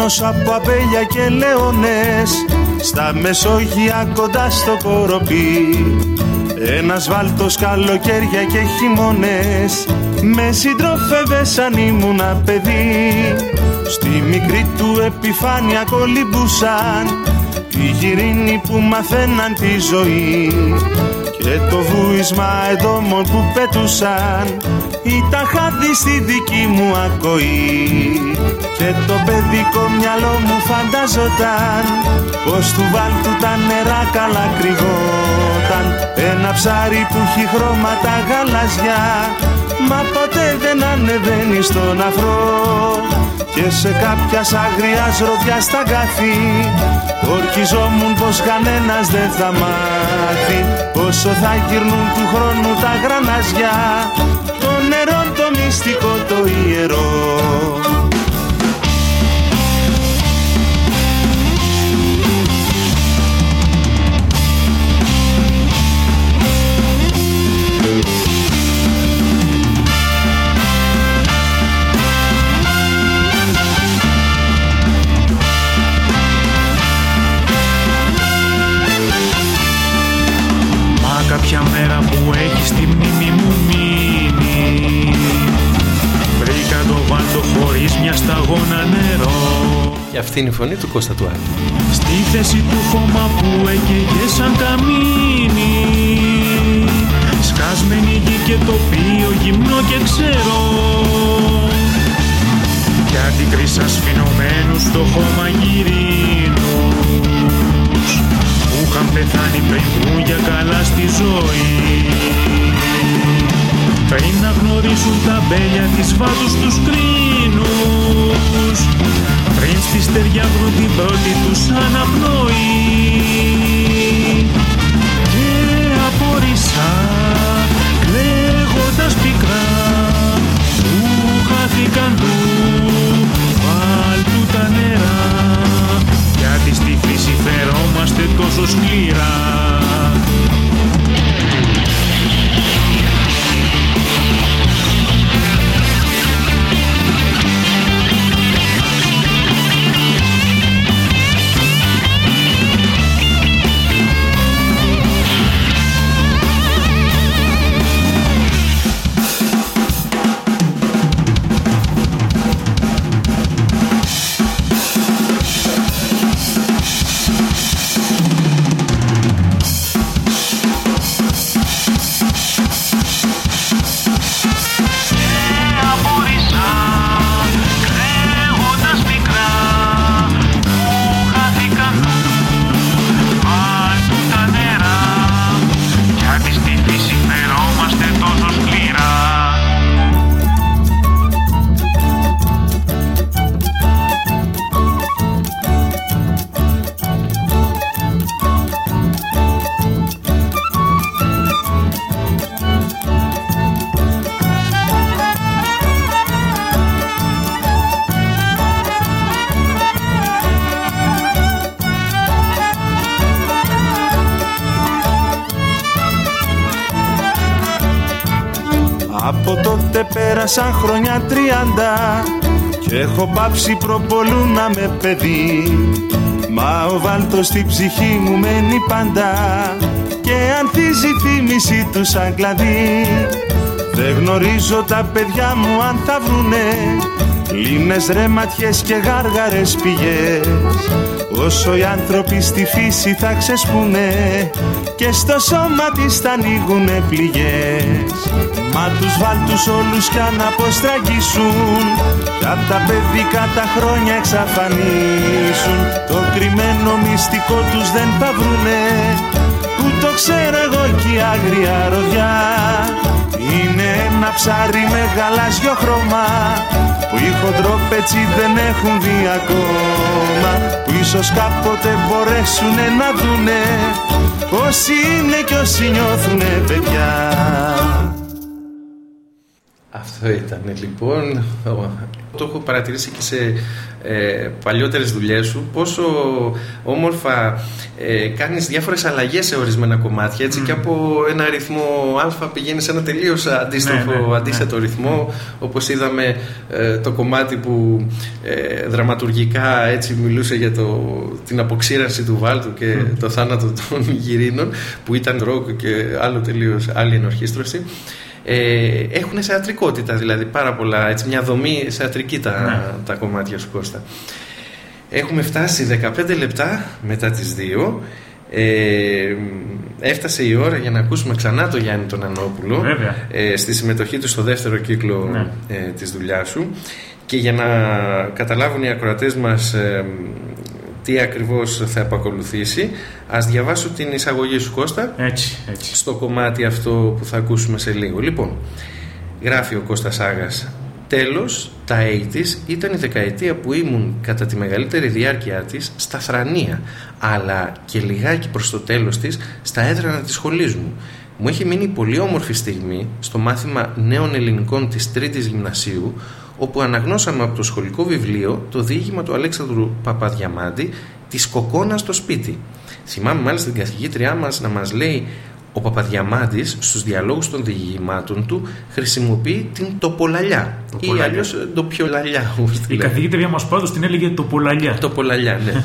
Κυκλωμένος από απέλια και λεωνές Στα Μεσόγεια κοντά στο κοροπή. Ένας βάλτος καλοκαίρια και χειμώνες Με συντρόφευε σαν ήμουνα παιδί. Στη μικρή του επιφάνεια κολυμπούσαν Οι γυρίνοι που μαθαίναν τη ζωή. Και το βούισμα εντόμων που πετούσαν ήταν χάδι στη δική μου ακοή. Και το παιδικό μυαλό μου φανταζόταν πως του βάλτου τα νερά καλά κρυγόταν. Ένα ψάρι που έχει χρώματα γαλαζιά μα ποτέ δεν ανεβαίνει στον αφρό. Και σε κάποια αγριά ροδιά στα γάθη Ορκιζόμουν πως κανένας δεν θα μάθει. Πόσο θα γυρνούν του χρόνου τα γρανάζια Το νερό το μυστικό το ιερό αυτή είναι η φωνή του Κώστα του Άκη. Στη θέση του χώμα που έκαιγε σαν καμίνι Σκασμένη γη και τοπίο γυμνό και ξερό Κι αντικρίσας σφινωμένους στο χώμα γυρίνους Που είχαν πεθάνει πριν βγουν για καλά στη ζωή πριν να γνωρίσουν τα μπέλια της βάτους τους κρίνους πριν στη στεριά βρουν την πρώτη τους αναπνοή και απορρίσα κλαίγοντας πικρά που χάθηκαν του βάλτου τα νερά. Γιατί στη φύση φερόμαστε τόσο σκληρά πέρασαν χρόνια τριάντα και έχω πάψει προπολού να με παιδί. Μα ο βάλτος στη ψυχή μου μένει πάντα και ανθίζει η θύμηση του σαν κλαδί. Δεν γνωρίζω τα παιδιά μου αν θα βρουνε Λίμνες, ρεματιές και γάργαρες πηγές. Όσο οι άνθρωποι στη φύση θα ξεσπούνε Και στο σώμα της θα ανοίγουνε πληγές. Μα τους βάλτους όλους κι αν αποστραγγίσουν. Κι απ' τα παιδικά τα χρόνια εξαφανίσουν. Το κρυμμένο μυστικό τους δεν θα βρουνε Που το ξέρω εγώ κι η άγρια ροδιά. Είναι ένα ψάρι με γαλάζιο χρώμα που οι χοντρόπετσι δεν έχουν δει ακόμα που ίσως κάποτε μπορέσουν να δούνε πως είναι κι όσοι νιώθουνε παιδιά Αυτό ήταν λοιπόν. Το έχω παρατηρήσει και σε ε, παλιότερες δουλειές σου πόσο όμορφα ε, κάνεις διάφορες αλλαγές σε ορισμένα κομμάτια έτσι και από ένα ρυθμό α πηγαίνει σε ένα τελείως αντίστροφο Ναι, ναι, αντίθετο ρυθμό όπως είδαμε ε, το κομμάτι που ε, δραματουργικά έτσι μιλούσε για το, την αποξήρανση του βάλτου και το θάνατο των γυρίνων που ήταν ροκ και άλλο τελείως άλλη ενορχίστρωση ε, έχουν θεατρικότητα δηλαδή πάρα πολλά έτσι, μια δομή θεατρική τα, Ναι. τα κομμάτια σου Κώστα έχουμε φτάσει 15 λεπτά μετά τις 2 ε, έφτασε η ώρα για να ακούσουμε ξανά το Γιάννη τον Ανώπουλο Βέβαια. ε, στη συμμετοχή του στο δεύτερο κύκλο Ναι. ε, της δουλειάς σου και για να καταλάβουν οι ακροατές μας ε, τι ακριβώς θα επακολουθήσει ας διαβάσω την εισαγωγή σου Κώστα Έτσι, έτσι. στο κομμάτι αυτό που θα ακούσουμε σε λίγο. Λοιπόν, γράφει ο Κώστας Άγας Τέλος, τα 80's ήταν η δεκαετία που ήμουν κατά τη μεγαλύτερη διάρκεια της στα θρανία, αλλά και λιγάκι προς το τέλος της στα έδρανα της σχολής μου. Μου έχει μείνει πολύ όμορφη στιγμή στο μάθημα νέων ελληνικών της τρίτης γυμνασίου, όπου αναγνώσαμε από το σχολικό βιβλίο το διήγημα του Αλέξανδρου Παπαδιαμάντη «Της κοκόνα στο σπίτι». Θυμάμαι μάλιστα την καθηγήτριά μας να μας λέει ο Παπαδιαμάντης στους διαλόγους των διηγημάτων του χρησιμοποιεί την τοπολαλιά ή Τοπολαλιά. αλλιώς ε, ντοπιολαλιά όπως τη Η λένε. καθηγήτρια μας πάντως την έλεγε το πολλαλιά. Τοπολαλιά, ναι. <laughs>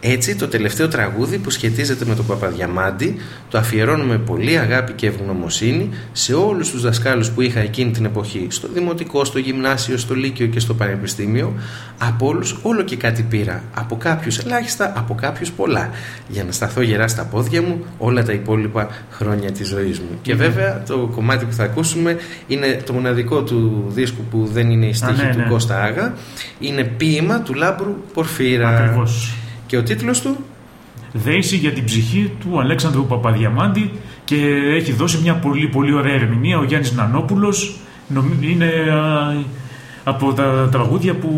Έτσι, το τελευταίο τραγούδι που σχετίζεται με τον Παπαδιαμάντη το αφιερώνω με πολύ αγάπη και ευγνωμοσύνη σε όλους τους δασκάλους που είχα εκείνη την εποχή στο δημοτικό, στο γυμνάσιο, στο λύκειο και στο πανεπιστήμιο. Από όλους όλο και κάτι πήρα. Από κάποιους ελάχιστα, από κάποιους πολλά. Για να σταθώ γερά στα πόδια μου όλα τα υπόλοιπα χρόνια της ζωής μου. Και βέβαια το κομμάτι που θα ακούσουμε είναι το μοναδικό του δίσκου που δεν είναι η στίχη ναι, του ναι. Κώστα Άγα. Είναι ποίημα του Λάμπρου Πορφύρα. Ακριβώς. Και ο τίτλος του; Δέηση για την ψυχή του Αλέξανδρου Παπαδιαμάντη και έχει δώσει μια πολύ πολύ ωραία ερμηνεία. Ο Γιάννης Νανόπουλος Νομι- είναι α, από τα τραγούδια που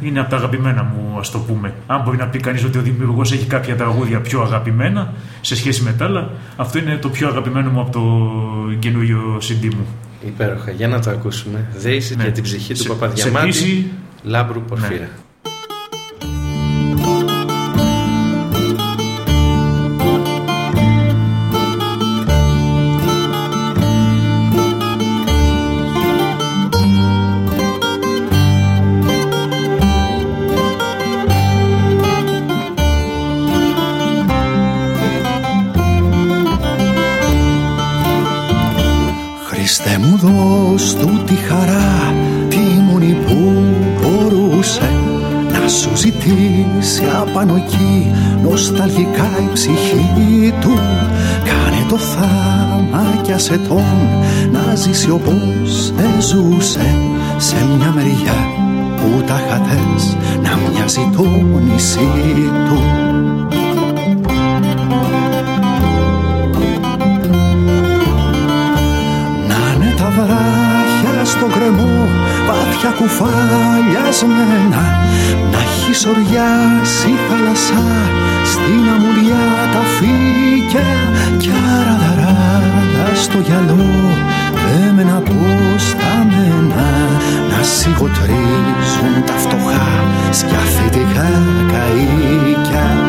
είναι από τα αγαπημένα μου ας το πούμε. Αν μπορεί να πει κανείς ότι ο δημιουργός έχει κάποια τραγούδια πιο αγαπημένα σε σχέση με τα άλλα αυτό είναι το πιο αγαπημένο μου από το καινούριο CD μου. Υπέροχα. Για να το ακούσουμε. Δέηση Ναι. για την ψυχή του Σε- Παπαδιαμάντη σε ποιήση- Λάμπρου Πορφύρα. Ναι. Ψυχή του. Κάνε το θάμα κι άσε τον να ζήσει όπως ζούσε. Σε μια μεριά που τα χατές να μοιάζει το νησί του. Να είναι τα βράχια στον κρεμό Βάθια κουφαλιασμένα Να έχει σοριάσει η θάλασσα στο γυαλό Δέμενα πως τα μένα Να σιγοτρίζουν τα φτωχά Σκιαθητικά καΐκια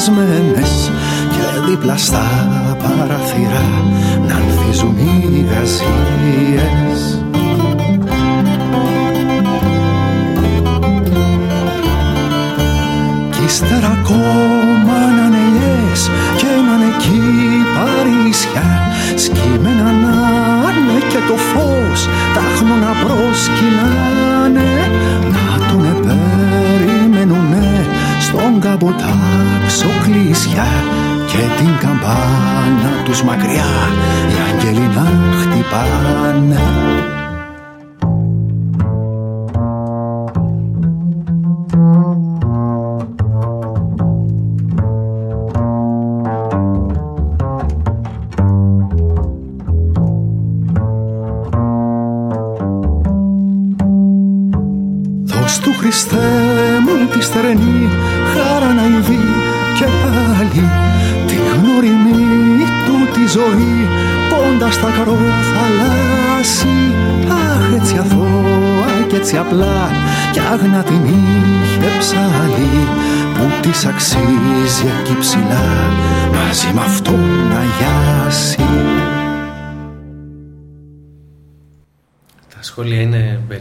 καθισμένες Και δίπλα στα παραθυρά Να ανθίζουν οι γαζίες Ύστερα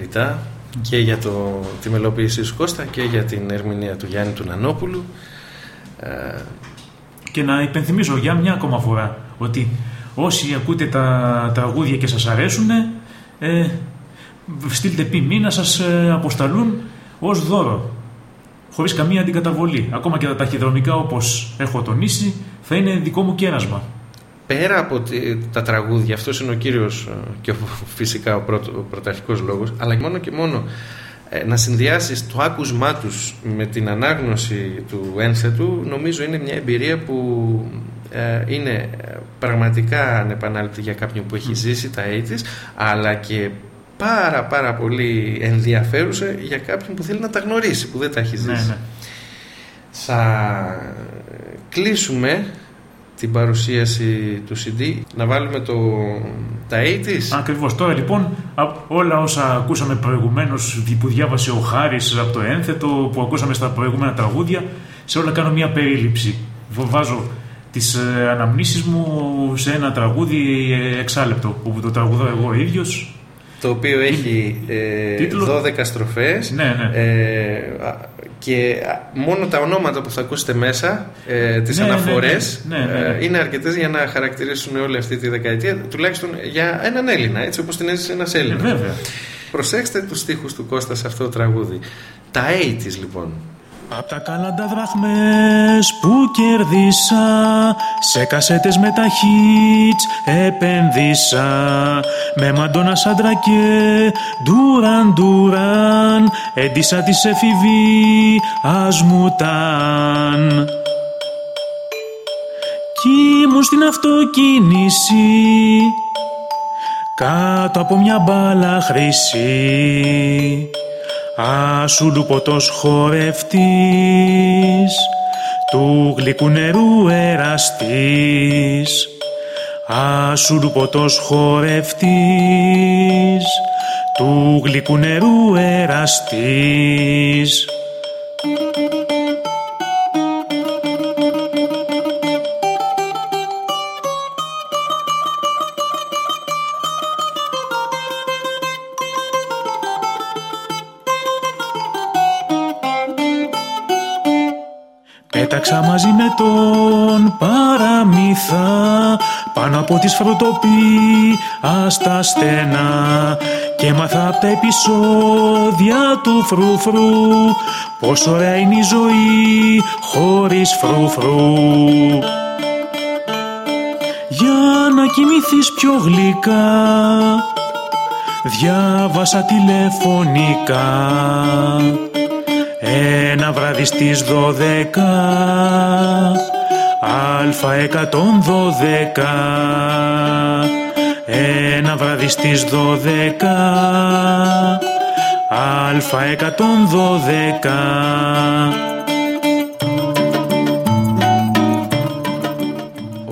είναι περιτά και για το, τη μελοποίησή σου Κώστα και για την ερμηνεία του Γιάννη του Νανόπουλου. Ε, και να υπενθυμίσω για μια ακόμα φορά ότι όσοι ακούτε τα τραγούδια και σας αρέσουν ε, στείλτε πει να σας ε, αποσταλούν ως δώρο χωρίς καμία αντικαταβολή. Ακόμα και τα ταχυδρομικά όπως έχω τονίσει θα είναι δικό μου κέρασμα πέρα από τα τραγούδια, αυτός είναι ο κύριος ε, και φυσικά ο, πρώτο, ο πρωταρχικός λόγος, αλλά μόνο και μόνο ε, να συνδυάσεις το άκουσμά τους με την ανάγνωση του ένθετου νομίζω είναι μια εμπειρία που ε, είναι πραγματικά ανεπανάληπτη για κάποιον που έχει ζήσει τα AIDS αλλά και πάρα πάρα πολύ ενδιαφέρουσα για κάποιον που θέλει να τα γνωρίσει που δεν τα έχει ναι, ζήσει. Ναι, Θα κλείσουμε την παρουσίαση του CD να βάλουμε το, τα 80's. Ακριβώς. Τώρα λοιπόν όλα όσα ακούσαμε προηγουμένως που διάβασε ο Χάρης από το ένθετο που ακούσαμε στα προηγούμενα τραγούδια σε όλα κάνω μια περίληψη. Βάζω τις ε, αναμνήσεις μου σε ένα τραγούδι ε, εξάλεπτο που το τραγουδώ εγώ ίδιος το οποίο έχει ε, 12 στροφές ναι, ναι. Ε, και μόνο τα ονόματα που θα ακούσετε μέσα, ε, τις ναι, ναι αναφορές, ναι, ναι, ε, είναι αρκετές για να χαρακτηρίσουν όλη αυτή τη δεκαετία, τουλάχιστον για έναν Έλληνα, έτσι όπως την έζησε ένας Έλληνας. Ε, βέβαια. Προσέξτε τους στίχους του Κώστας σε αυτό το τραγούδι. Τα 80's λοιπόν. Απ' τα καλάντα δραχμές που κέρδισα Σε κασέτες με τα hits επένδυσα Με μαντώνα σάντρα και ντουραν ντουραν Έντισα τις εφηβή ασμουτάν Κι ήμουν στην αυτοκίνηση Κάτω από μια μπάλα χρυσή Άσου ποτός χορευτής του γλυκού νερού εραστής. Άσου ποτός χορευτής του γλυκού νερού εραστής Πέταξα μαζί με τον παραμύθα πάνω από τις φρουτοπία στα στενά και μάθα από τα επεισόδια του φρουφρού πως ωραία είναι η ζωή χωρίς φρουφρού. Για να κοιμηθείς πιο γλυκά διάβασα τηλεφωνικά ένα βράδυ στις δώδεκα Αλφα εκατόν δώδεκα Ένα βράδυ στις δώδεκα Αλφα εκατόν δώδεκα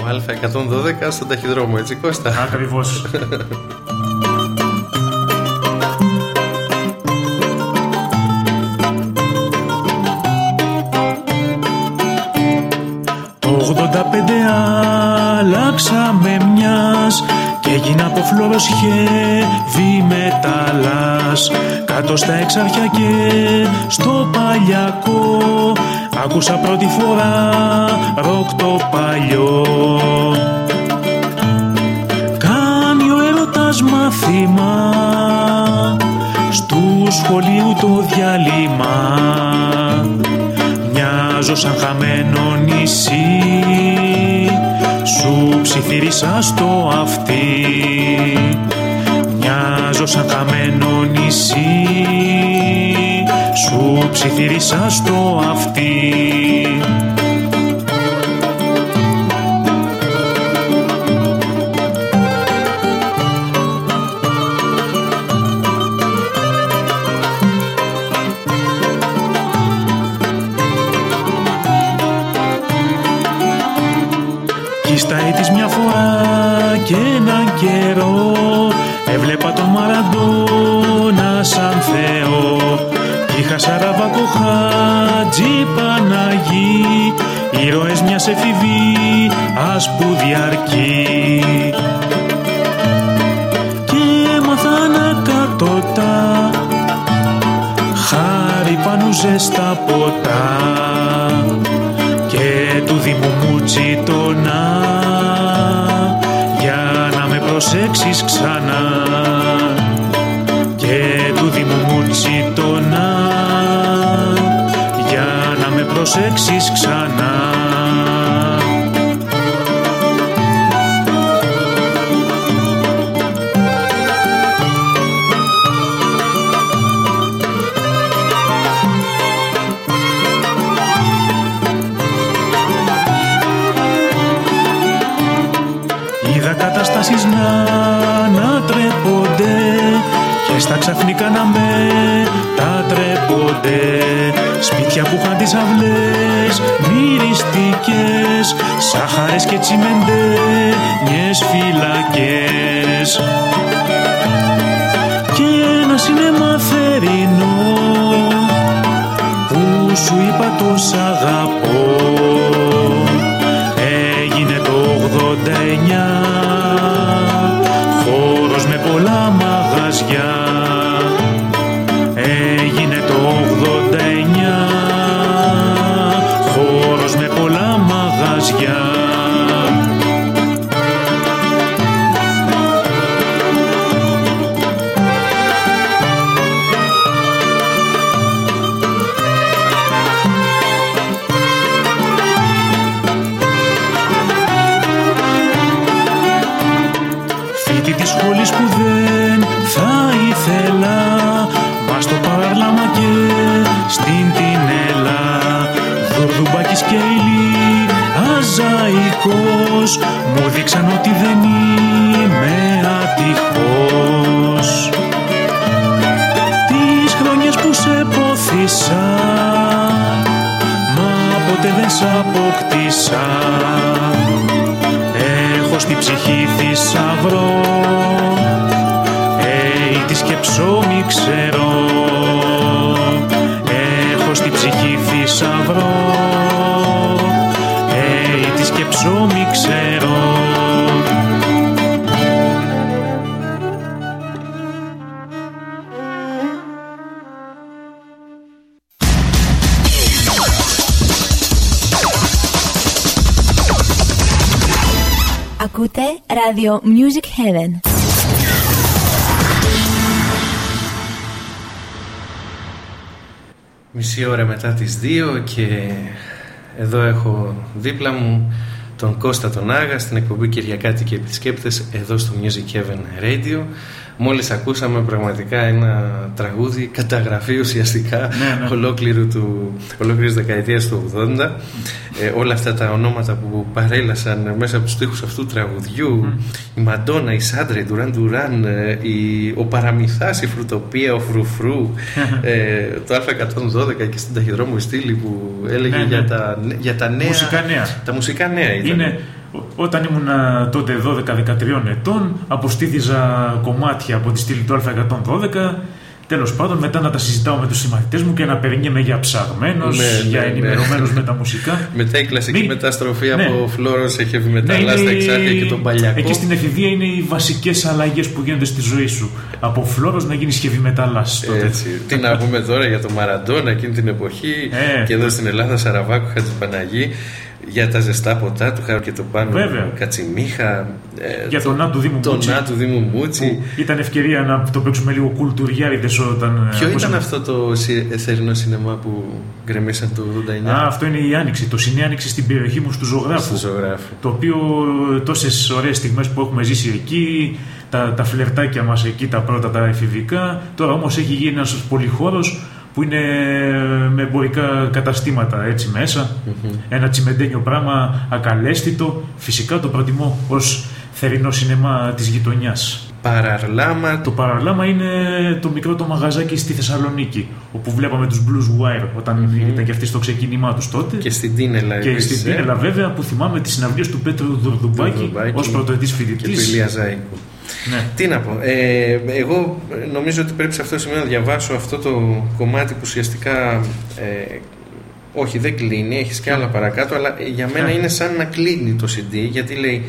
Α112 στον ταχυδρόμο, έτσι Κώστα. Ακριβώς. <laughs> έγινα από φλόρος χεύι μεταλλάς κάτω στα εξαρχιά και στο παλιακό. Άκουσα πρώτη φορά ροκ το παλιό. Κάνει ο έρωτας μάθημα στου σχολείου το διάλειμμα. Μοιάζω σαν χαμένο νησί σου ψιθύρισα στο αυτί. Μοιάζω σαν χαμένο νησί. Σου ψιθύρισα στο αυτί Ήρωες μιας εφηβείας που διαρκεί. Και έμαθα ανακατότα Χάρη πάνω ζεστά ποτά. Και του Δήμου μου τσιτώνα για να με προσέξεις ξανά στα ξαφνικά να με τα τρέπονται. Σπίτια που είχαν τις αυλές μυριστικές Σάχαρες και τσιμεντένιες φυλακές. Και ένα σινεμά θερινό που σου είπα το σ' αγαπώ Ακούτε Radio Music Heaven. Μισή ώρα μετά τις 2 και εδώ έχω δίπλα μου τον Κώστα τον Άγα στην εκπομπή Κυριακάτη και Επισκέπτες εδώ στο Music Heaven Radio. Μόλις ακούσαμε πραγματικά ένα τραγούδι καταγραφή ουσιαστικά Ναι, ναι. ολόκληρου του, ολόκληρης δεκαετίας του 80. Ε, όλα αυτά τα ονόματα που παρέλασαν μέσα από τους στίχους αυτού του τραγουδιού η Μαντόνα, η Σάντρα, η Ντουράν Ντουράν, ε, η, ο Παραμυθάς, η Φρουτοπία, ο Φρουφρού, ε, το Α112 και στην ταχυδρόμου η στήλη που έλεγε Ναι, ναι. για, τα, για τα νέα. Μουσικά νέα. Τα μουσικά νέα ήταν. Είναι Όταν ήμουν τότε 12-13 ετών, αποστήθιζα κομμάτια από τη στήλη του Α112 Τέλος πάντων, μετά να τα συζητάω με τους συμμαθητές μου και να περνιέμαι για ψαγμένος, Ναι, για ναι, ενημερωμένος ναι. με τα μουσικά. <laughs> Μετά η κλασική Μη- μεταστροφή Ναι. από φλόρο σε heavy metal Ναι, είναι στα οι- εξάρχεια και τον παλιακό. Εκεί στην εφηβεία είναι οι βασικές αλλαγές που γίνονται στη ζωή σου. Από φλόρο να γίνεις heavy metal τότε. Έτσι. Τι να πούμε τώρα για τον Μαραντόνα εκείνη την εποχή Ε. και εδώ στην Ελλάδα Σαραβάκου Χατζηπαναγή για τα ζεστά ποτά του Χάρου και το πάνω Βέβαια. Κατσιμίχα ε, Για τον Νάτου Δήμου τον Μούτσι. Νάτου Δήμου Μούτσι Που ήταν ευκαιρία να το παίξουμε λίγο κουλτουριάριδες όταν... Ποιο πώς ήταν είναι- αυτό το σι- θερινό σινεμά που γκρεμίσαν το 89 Α, αυτό είναι η Άνοιξη. Το Συνέ Άνοιξη στην περιοχή μου του Ζωγράφους. στο ζωγράφο. Το οποίο τόσες ωραίες στιγμές που έχουμε ζήσει εκεί, τα, τα φλερτάκια μας εκεί, τα πρώτα τα εφηβικά. Τώρα όμως έχει γίνει ένας πολυχώρος που είναι με εμπορικά καταστήματα έτσι μέσα. Ένα τσιμεντένιο πράγμα ακαλέστητο. Φυσικά το προτιμώ ως θερινό σινεμά της γειτονιάς. Παραρλάμα Το παραλάμα είναι το μικρό το μαγαζάκι στη Θεσσαλονίκη, όπου βλέπαμε τους Blues Wire όταν ήταν και αυτοί στο ξεκίνημά τους τότε. και στην Τίνελα Και επίσης, στην ε, Τίνελα βέβαια που θυμάμαι τις συναυλίες του Πέτρου Δουρδουμπάκη Δουρδουμπάκη ως πρωτοετής και του φοιτητής. Ηλία Ζάικου. Ναι. Τι να πω, ε, εγώ νομίζω ότι πρέπει σε αυτό το σημείο να διαβάσω αυτό το κομμάτι που ουσιαστικά ε, όχι δεν κλείνει, έχεις και άλλα παρακάτω αλλά για μένα Ναι. είναι σαν να κλείνει το CD γιατί λέει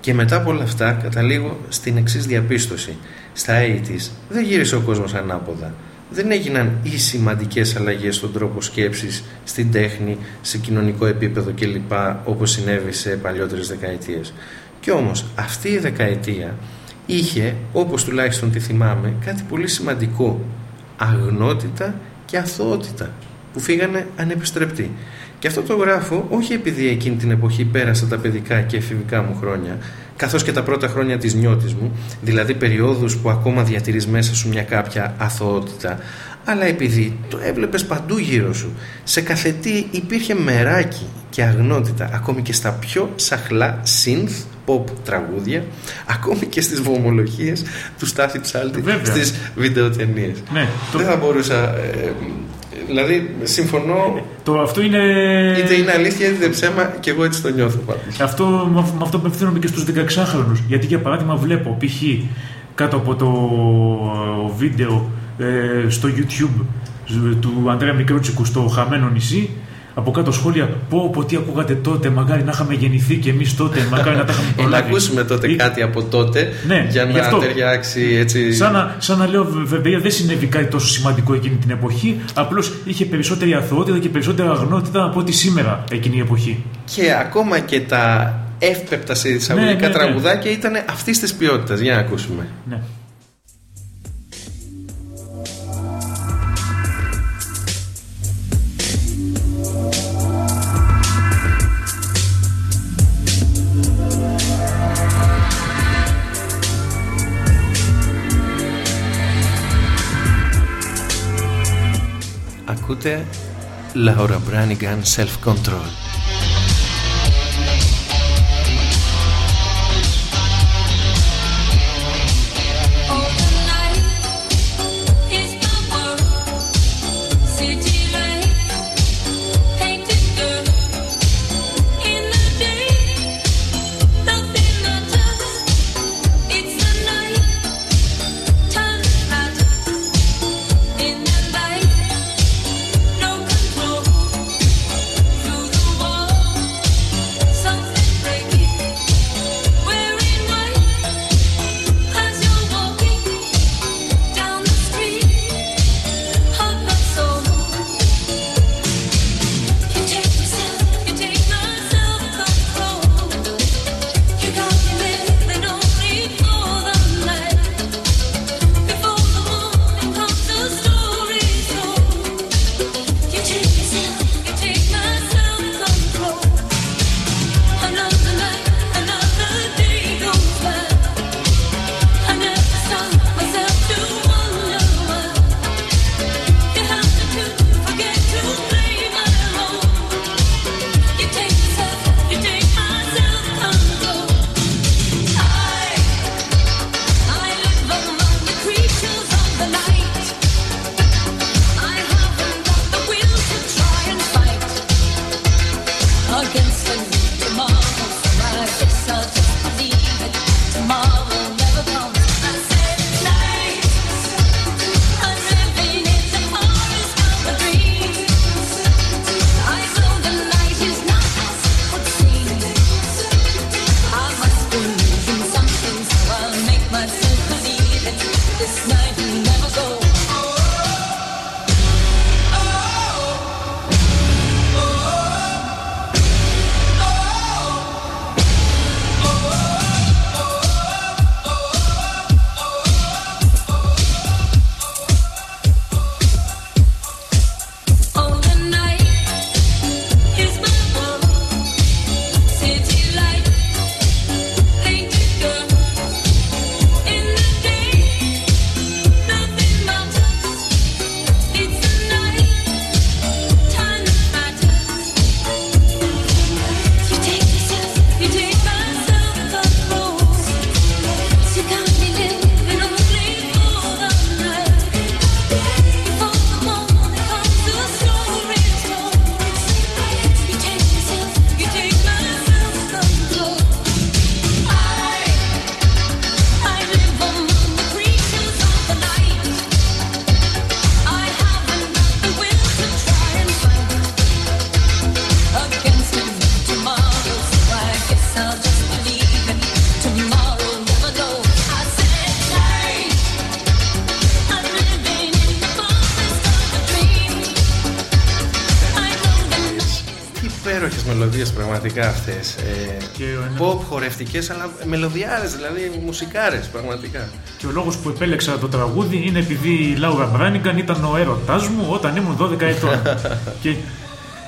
και μετά από όλα αυτά καταλήγω στην εξής διαπίστωση στα 80's δεν γύρισε ο κόσμος ανάποδα δεν έγιναν οι σημαντικές αλλαγές στον τρόπο σκέψης, στην τέχνη, σε κοινωνικό επίπεδο κλπ. όπως συνέβη σε παλιότερες δεκαετίες. Κι όμως αυτή η δεκαετία είχε, όπως τουλάχιστον τη θυμάμαι, κάτι πολύ σημαντικό. Αγνότητα και αθωότητα που φύγανε ανεπιστρεπτοί. Και αυτό το γράφω όχι επειδή εκείνη την εποχή πέρασα τα παιδικά και εφηβικά μου χρόνια, καθώς και τα πρώτα χρόνια της νιώτης μου, δηλαδή περιόδους που ακόμα διατηρείς μέσα σου μια κάποια αθωότητα, αλλά επειδή το έβλεπες παντού γύρω σου. Σε κάθε τι υπήρχε μεράκι και αγνότητα, ακόμη και στα πιο σαχλά synth pop τραγούδια, ακόμη και στις βομολογίες του Στάθη Ψάλτη Βέβαια. στις βιντεοτενίες. Ναι, το, Δεν θα μπορούσα... ε, δηλαδή, συμφωνώ, το, αυτό είναι... είτε είναι αλήθεια είτε είναι ψέμα και εγώ έτσι το νιώθω πάντως. Αυτό, με αυ- με αυτό απευθύνομαι και στους 16χρονους. Γιατί για παράδειγμα βλέπω π.χ. κάτω από το ε, βίντεο ε, στο YouTube ε, του Ανδρέα Μικρότσικου στο Χαμένο νησί από κάτω σχόλια πω πω τι ακούγατε τότε μαγάρι να είχαμε γεννηθεί και εμείς τότε μαγάρι να τα είχαμε Ε, να προλάβει ακούσουμε τότε Ή- κάτι από τότε Ναι, για γι' να αυτό. ταιριάξει έτσι. Σαν να, σαν να λέω, βε- βέβαια δεν συνέβη κάτι τόσο σημαντικό εκείνη την εποχή. Απλώς είχε περισσότερη αθωότητα και περισσότερη αγνότητα από ό,τι σήμερα εκείνη η εποχή. Και ακόμα και τα εύπεπτα σε εισαγωγικά Ναι, ναι, ναι. τραγουδάκια ήταν αυτής της ποιότητας. Για να ακούσουμε. Ναι. Ακούτε Laura Branigan Self Control. Pop, χορευτικές, αλλά μελωδιάρες, δηλαδή μουσικάρες πραγματικά. Και ο λόγος που επέλεξα το τραγούδι είναι επειδή η Λάουρα Μπράνιγκαν ήταν ο έρωτάς μου όταν ήμουν 12 ετών. <laughs> και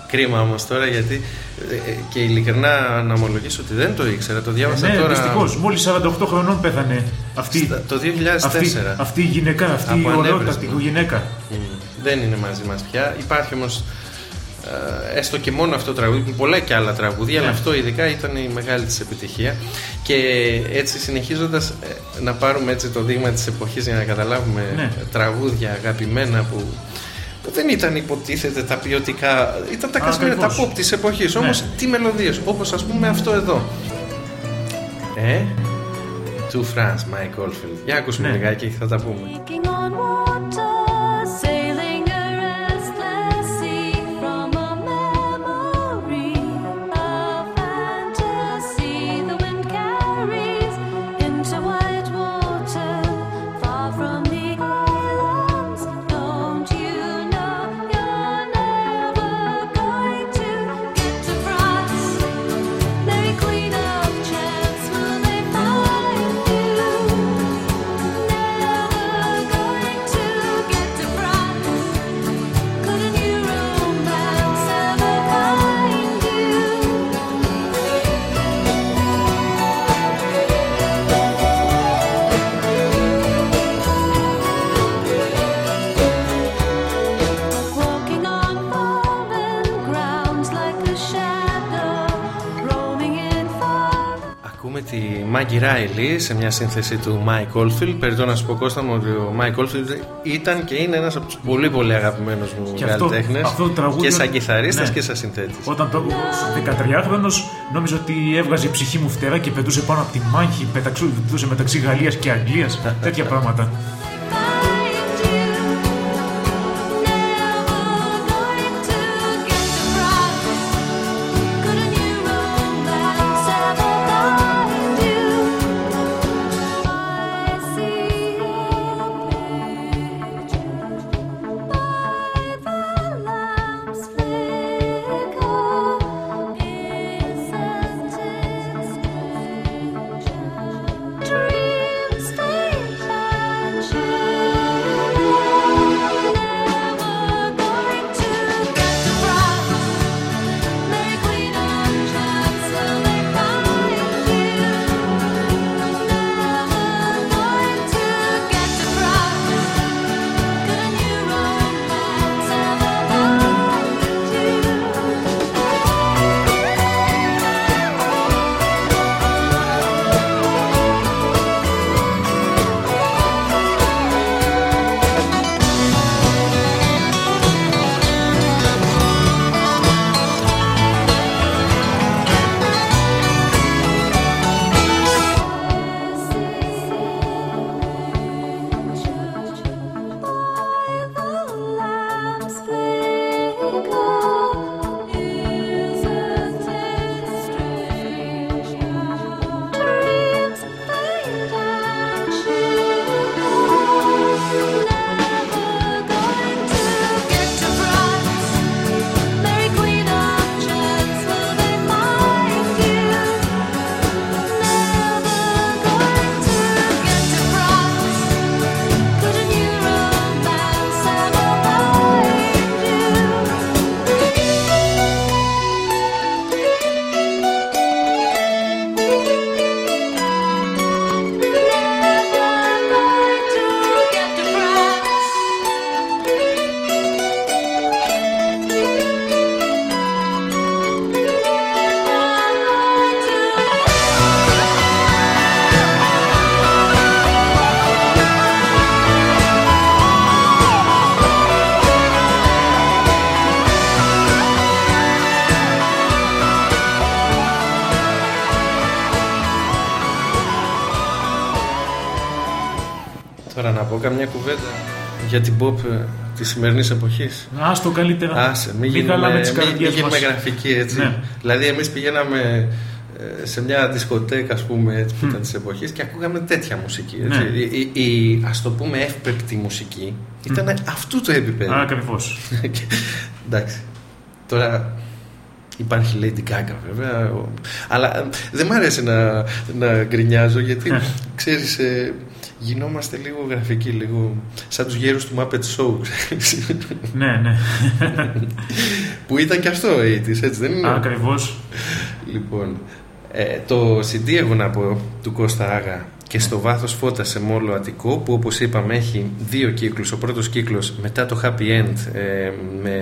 Κρίμα όμως τώρα γιατί ε, ε, και ειλικρινά να ομολογήσω ότι δεν το ήξερα, το διάβασα ναι, τώρα δυστυχώς, μόλις 48 χρονών πέθανε αυτή, στα- το 2004. αυτή, αυτή η γυναίκα, αυτή η Από ωραιότατη ανέβρεσμα. γυναίκα. Μμ, Δεν είναι μαζί μας πια. Υπάρχει όμως ε, έστω και μόνο αυτό το τραγούδι, που πολλά και άλλα τραγούδια, αλλά Ναι. αυτό ειδικά ήταν η μεγάλη της επιτυχία. Και έτσι συνεχίζοντας ε, να πάρουμε έτσι το δείγμα της εποχής για να καταλάβουμε Ναι. τραγούδια αγαπημένα που, που δεν ήταν υποτίθεται τα ποιοτικά, ήταν τα κασμένα, τα Ακριβώς. pop της εποχής, Ναι. όμως τι μελωδίες, όπως ας πούμε αυτό εδώ. Ε, του France, Mike Oldfield. Για ακούσουμε Ναι. λιγάκι και θα τα πούμε. Τη Maggie Riley σε μια σύνθεση του Mike Oldfield. Περιτώ να σου πω Κώστα μου ότι ο Mike Oldfield ήταν και είναι ένας από τους πολύ πολύ αγαπημένους μου Και αυτό- καλλιτέχνες αυτό το τραγούδι- και σαν κιθαρίστας Ναι. και σαν συνθέτης. Όταν το 13χρονος νόμιζα ότι έβγαζε η ψυχή μου φτερά και πετούσε πάνω από τη μάχη, πεταξού- πετούσε μεταξύ Γαλλίας και Αγγλίας, <laughs> τέτοια πράγματα. Τώρα να πω καμιά κουβέντα για την pop ε, της σημερινής εποχής; Άστο καλύτερα. Άσε, μην Μην χαλάμε γίνουμε, τις μην, μην καρδιές γίνουμε μας. γραφικοί έτσι. Ναι. Δηλαδή εμείς πηγαίναμε ε, σε μια δισκοτέκα ας πούμε έτσι, που Μμ. ήταν της εποχής και ακούγαμε τέτοια μουσική. Ναι. Έτσι. Η, η, η, ας το πούμε εύπεπτη μουσική ήταν αυτού το επίπεδο. Ακριβώς. <laughs> Και- Εντάξει. Τώρα Υπάρχει Lady Gaga βέβαια, ο- αλλά ε, δεν μ' αρέσει να, να γκρινιάζω γιατί ξέρεις ε, γινόμαστε λίγο γραφικοί, λίγο σαν τους γέρους του Muppet Show ξέρεις. Ναι, ναι. που ήταν και αυτό 80's, έτσι δεν είναι; Ακριβώς. Λοιπόν, ε, το CD εγώ να πω του Κώστα Άγα και στο βάθος φώτα σε μόλο Αττικό που όπως είπαμε έχει δύο κύκλους ο πρώτος κύκλος μετά το Happy End ε, με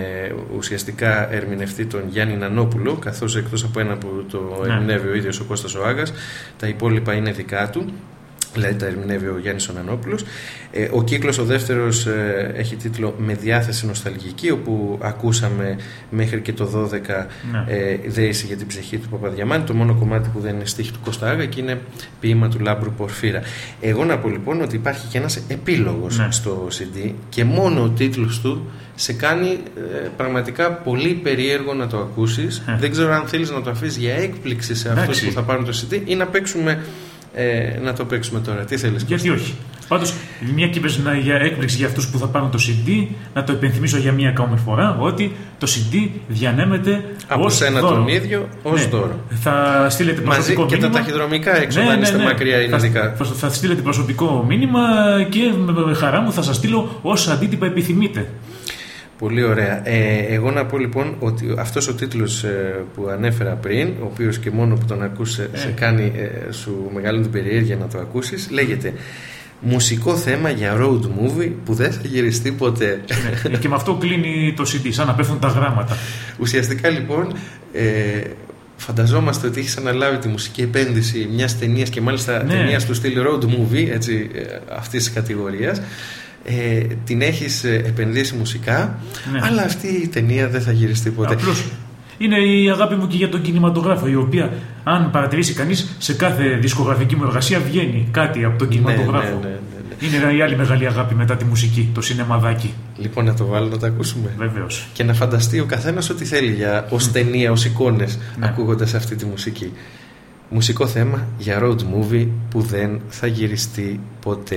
ουσιαστικά ερμηνευτή τον Γιάννη Νανόπουλο καθώς εκτός από ένα που το Ναι. ερμηνεύει ο ίδιος ο Κώστας ο Άγας τα υπόλοιπα είναι δικά του δηλαδή τα ερμηνεύει ο Γιάννης ο Νανόπουλος ε, ο κύκλος ο δεύτερος ε, έχει τίτλο «Με διάθεση νοσταλγική» όπου ακούσαμε μέχρι και το 12 Ναι. ε, «Δέηση για την ψυχή του Παπαδιαμάνη» το μόνο κομμάτι που δεν είναι στίχη του Κώστα Άγα και είναι ποίημα του Λάμπρου Πορφύρα. Εγώ να πω λοιπόν ότι υπάρχει και ένας επίλογος Ναι. στο CD και μόνο ο τίτλος του σε κάνει ε, πραγματικά πολύ περίεργο να το ακούσεις. Δεν ξέρω αν θέλεις να το αφήσεις για έκπληξη σε αυτούς Εντάξει. που θα πάρουν το CD ή να παίξουμε ε, να το παίξουμε τώρα. Τι θέλεις Γιατί όχι. Πάντως, μια και είπες να, για έκπληξη για αυτούς που θα πάρουν το CD, να το υπενθυμίσω για μία ακόμη φορά ότι το CD διανέμεται Από ως σένα δώρο. τον ίδιο ως Ναι. δώρο. Θα στείλετε Μαζί προσωπικό και τα μήνυμα. ταχυδρομικά έξω, όταν είστε μακριά, είναι θα, δικά. Θα, θα στείλετε προσωπικό μήνυμα και με, με χαρά μου θα σας στείλω όσα αντίτυπα επιθυμείτε. Πολύ ωραία. Ε, εγώ να πω λοιπόν ότι αυτός ο τίτλος ε, που ανέφερα πριν, ο οποίος και μόνο που τον ακούς σε, σε κάνει, ε, σου μεγάλη την περιέργεια να το ακούσεις, λέγεται «Μουσικό θέμα για road movie που δεν θα γυριστεί ποτέ». Ναι. και με αυτό κλείνει το CD, σαν να πέφτουν τα γράμματα. Ουσιαστικά λοιπόν ε, φανταζόμαστε ότι έχεις αναλάβει τη μουσική επένδυση μιας ταινίας και μάλιστα Ναι. ταινίας του στυλ road movie έτσι, ε, αυτής της κατηγορίας ε, την έχεις ε, επενδύσει μουσικά Ναι. αλλά αυτή η ταινία δεν θα γυριστεί ποτέ Απλώς είναι η αγάπη μου και για τον κινηματογράφο, η οποία, αν παρατηρήσει κανείς, σε κάθε δισκογραφική μου εργασία βγαίνει κάτι από τον κινηματογράφο. ναι, ναι, Είναι η άλλη μεγάλη αγάπη μετά τη μουσική, το σινεμαδάκι. Λοιπόν, να το βάλω να το ακούσουμε. Βεβαίως. Και να φανταστεί ο καθένας ό,τι θέλει για ως ταινία, ως εικόνες, Ναι. ακούγοντας αυτή τη μουσική. Μουσικό θέμα για road movie που δεν θα γυριστεί ποτέ.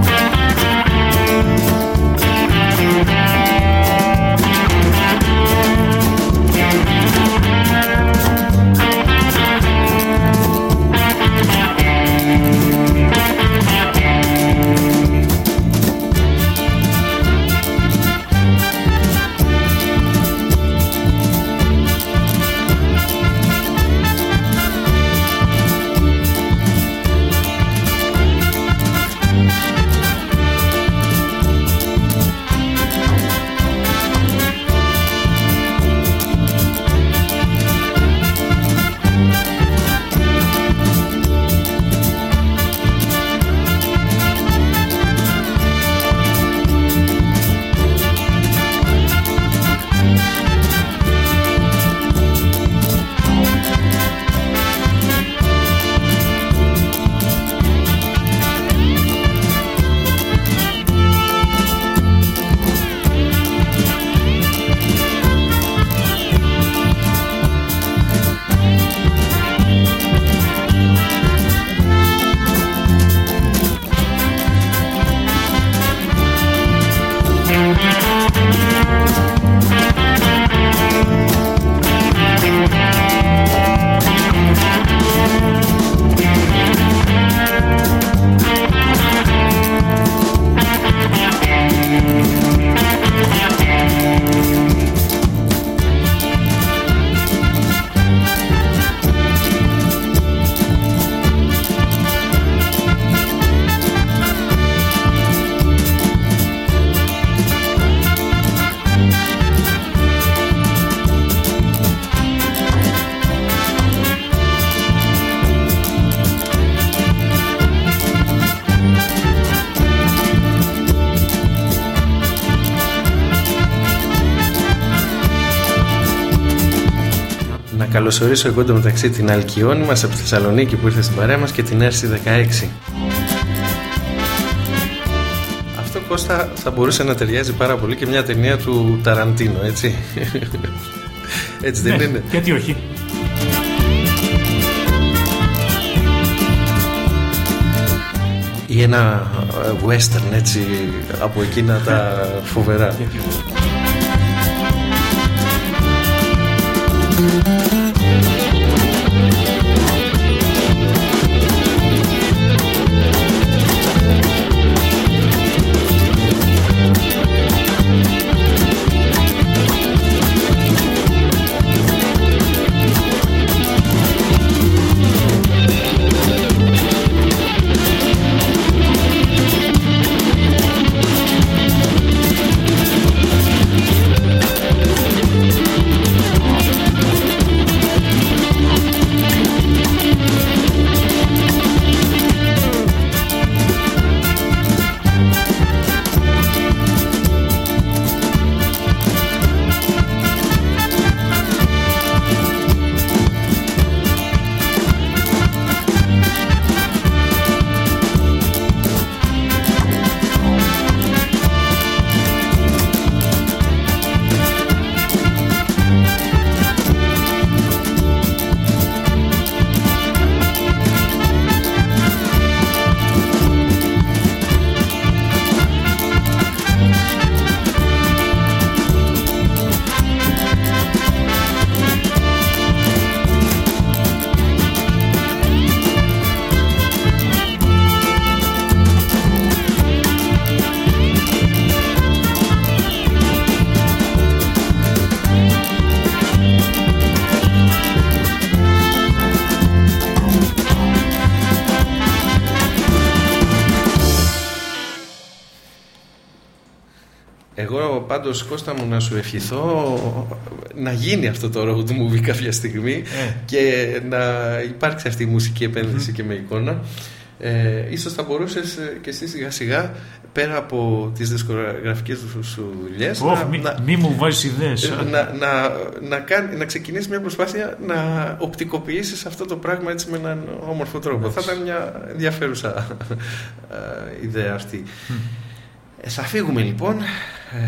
καλωσορίσω εγώ το μεταξύ την Αλκιόνη μας από τη Θεσσαλονίκη που ήρθε στην παρέα μας και την Έρση 16. Αυτό Κώστα θα μπορούσε να ταιριάζει πάρα πολύ και μια ταινία του Ταραντίνο, έτσι. <laughs> έτσι δεν Ναι, είναι; Γιατί όχι. Ή ένα ε, western έτσι από εκείνα τα <laughs> φοβερά. Πάντως Κώστα μου να σου ευχηθώ να γίνει αυτό το road movie κάποια στιγμή Ε. και να υπάρξει αυτή η μουσική επένδυση και με εικόνα. Ε, ίσως θα μπορούσες ε, και εσύ σιγά σιγά πέρα από τις δισκογραφικές σου, σου δουλειές Ωχ, μη, μη μου βάζεις ιδέες. ε, να, να, να, κάνει, να ξεκινήσεις μια προσπάθεια να οπτικοποιήσεις αυτό το πράγμα έτσι με έναν όμορφο τρόπο. Θα ήταν μια ενδιαφέρουσα ε, ιδέα αυτή. Ε, θα φύγουμε λοιπόν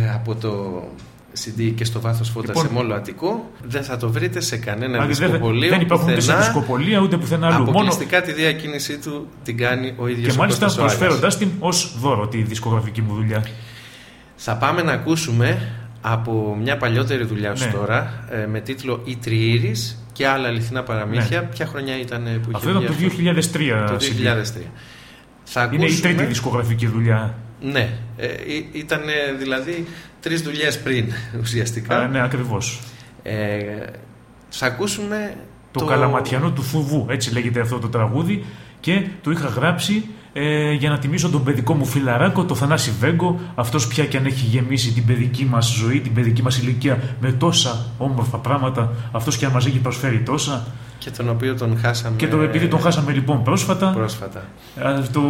ε, από το CD και στο βάθος φώτα Λοιπόν. σε μόλο Αττικό. Δεν θα το βρείτε σε κανένα Α, δεν- δισκοπολείο. δεν υπάρχουν ούτε σε πουθενά. δισκοπολία ούτε πουθενά αλλού. Μόνο Αποκλειστικά τη διακίνησή του την κάνει ο ίδιος και ο μάλιστα Κώστας ο Άγας. προσφέροντάς την ως δώρο τη δισκογραφική μου δουλειά. Θα πάμε να ακούσουμε από μια παλιότερη δουλειά σου Ναι. τώρα ε, με τίτλο «Η Τριήρης» και άλλα αληθινά παραμύθια. Ποια χρονιά ήταν που είχε Αυτό ήταν βγει το 2003. Το CD. 2003. Θα Είναι η ακούσουμε- τρίτη δισκογραφική δουλειά. Ναι, ε, ήταν δηλαδή τρεις δουλειές πριν ουσιαστικά. Α, ναι, ακριβώς. Ε, θα ακούσουμε Το, Καλαματιανό του Θουβού, έτσι λέγεται αυτό το τραγούδι και το είχα γράψει ε, για να τιμήσω τον παιδικό μου φιλαράκο, το Θανάση Βέγκο, αυτός πια και αν έχει γεμίσει την παιδική μας ζωή, την παιδική μας ηλικία με τόσα όμορφα πράγματα, αυτός και αν μας έχει προσφέρει τόσα. Και τον οποίο τον χάσαμε. Και το, επειδή τον χάσαμε λοιπόν πρόσφατα, Πρόσφατα. ε, το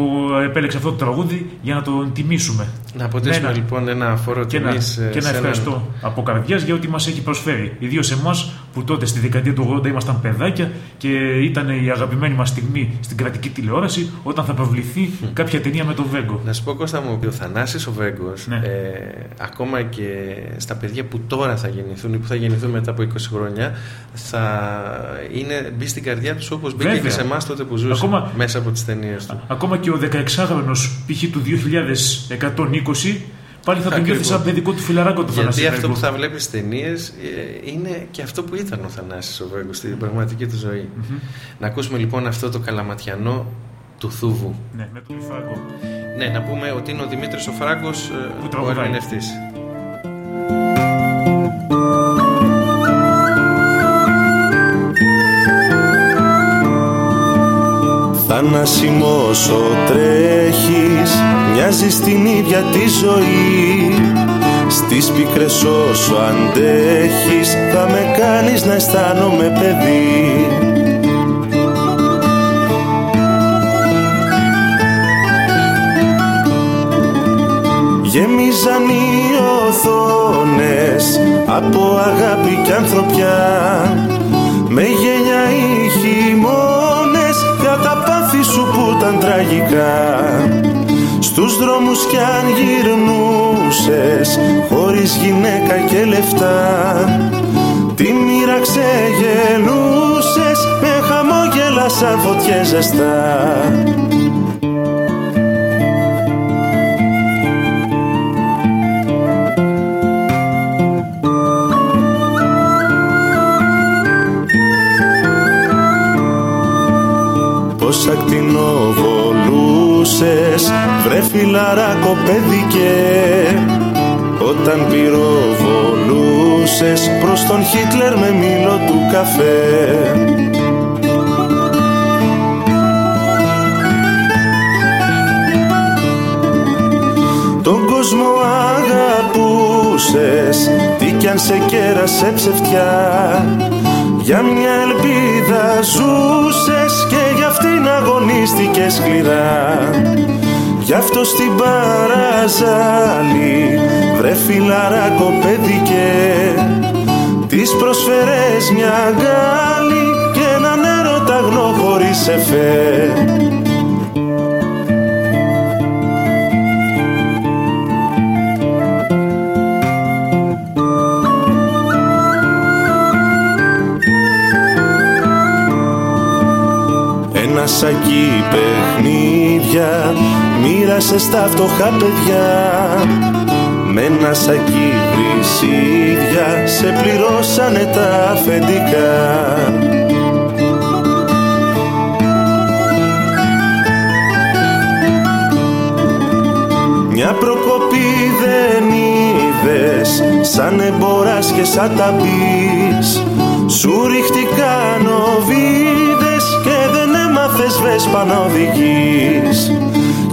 επέλεξα αυτό το τραγούδι για να τον τιμήσουμε. Να αποτίσουμε Με ένα- λοιπόν ένα φόρο και να, τιμής ε, και να σε έναν- ευχαριστώ από καρδιάς για ό,τι μας έχει προσφέρει. Ιδίως εμάς που τότε στη δεκαετία του 80 ήμασταν παιδάκια και ήταν η αγαπημένη μας στιγμή στην κρατική τηλεόραση όταν θα προβληθεί κάποια ταινία με τον Βέγκο. Να σου πω Κώστα μου, ο Θανάσης ο Βέγκος, Ναι. ε, ακόμα και στα παιδιά που τώρα θα γεννηθούν ή που θα γεννηθούν μετά από 20 χρόνια, θα είναι μπει στην καρδιά τους όπως μπήκε Βέβαια. και σε εμάς τότε που ζούσε Ακόμα- μέσα από τις ταινίες του. Ακόμα και ο 16χρονο π.χ. του 2120 πάλι θα τον Ακριβώς. νιώθεις σαν παιδικό του φιλαράκο του Γιατί Θανάση αυτό Βέγκο. που θα βλέπεις στις ταινίες είναι και αυτό που ήταν ο Θανάσης ο Βέγκος στην πραγματική του ζωή. Να ακούσουμε λοιπόν αυτό το καλαματιανό του Θούβου. Ναι, με τον Φράγκο. Ναι, να πούμε ότι είναι ο Δημήτρης ο Φράγκος ε, Που ο τραγουδάει. Ερμηνευτής. Θανάσιμο όσο τρέχεις Μοιάζεις την ίδια τη ζωή Στις πίκρες όσο αντέχεις Θα με κάνεις να αισθάνομαι παιδί Γέμιζαν οι οθόνες Από αγάπη και ανθρωπιά Με γένια οι χειμώνες ήταν τραγικά. Στους δρόμους κι αν γυρνούσες Χωρίς γυναίκα και λεφτά. Τη μοίρα ξεγελούσες Με χαμόγελα σαν φωτιές ζεστά Πως ακτινοβολούσες βρε φιλαράκο παιδικέ Όταν πυροβολούσες προς τον Χίτλερ με μήλο του καφέ. Τον κόσμο αγαπούσες Τι κι αν σε κέρασε ψευτιά Για μια ελπίδα ζούσες Και για αυτήν αγωνίστηκες σκληρά. Γι' αυτό στην παραζάλη Βρε φιλαράκο παιδικέ Τις προσφέρες μια γκάλη Και έναν έρωτα γνώ χωρίς εφέ σακί παιχνίδια μοίρασε στα φτωχά παιδιά. Με ένα σακί βρυσίδια σε πληρώσανε τα αφεντικά. Μια προκοπή δεν είδες Σαν εμποράς και σαν ταμπής. Σου ρίχτηκαν οβίδες Και δεν έμαθες βέσπα να οδηγείς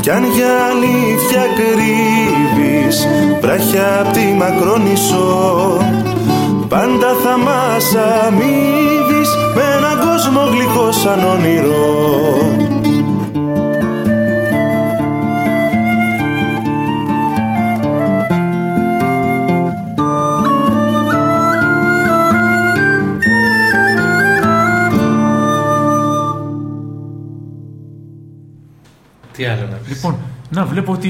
Κι αν για αλήθεια κρύβεις βράχια απ' τη Μακρόνησο Πάντα θα μας αμείβεις με έναν κόσμο γλυκό σαν όνειρο Λοιπόν, να βλέπω ότι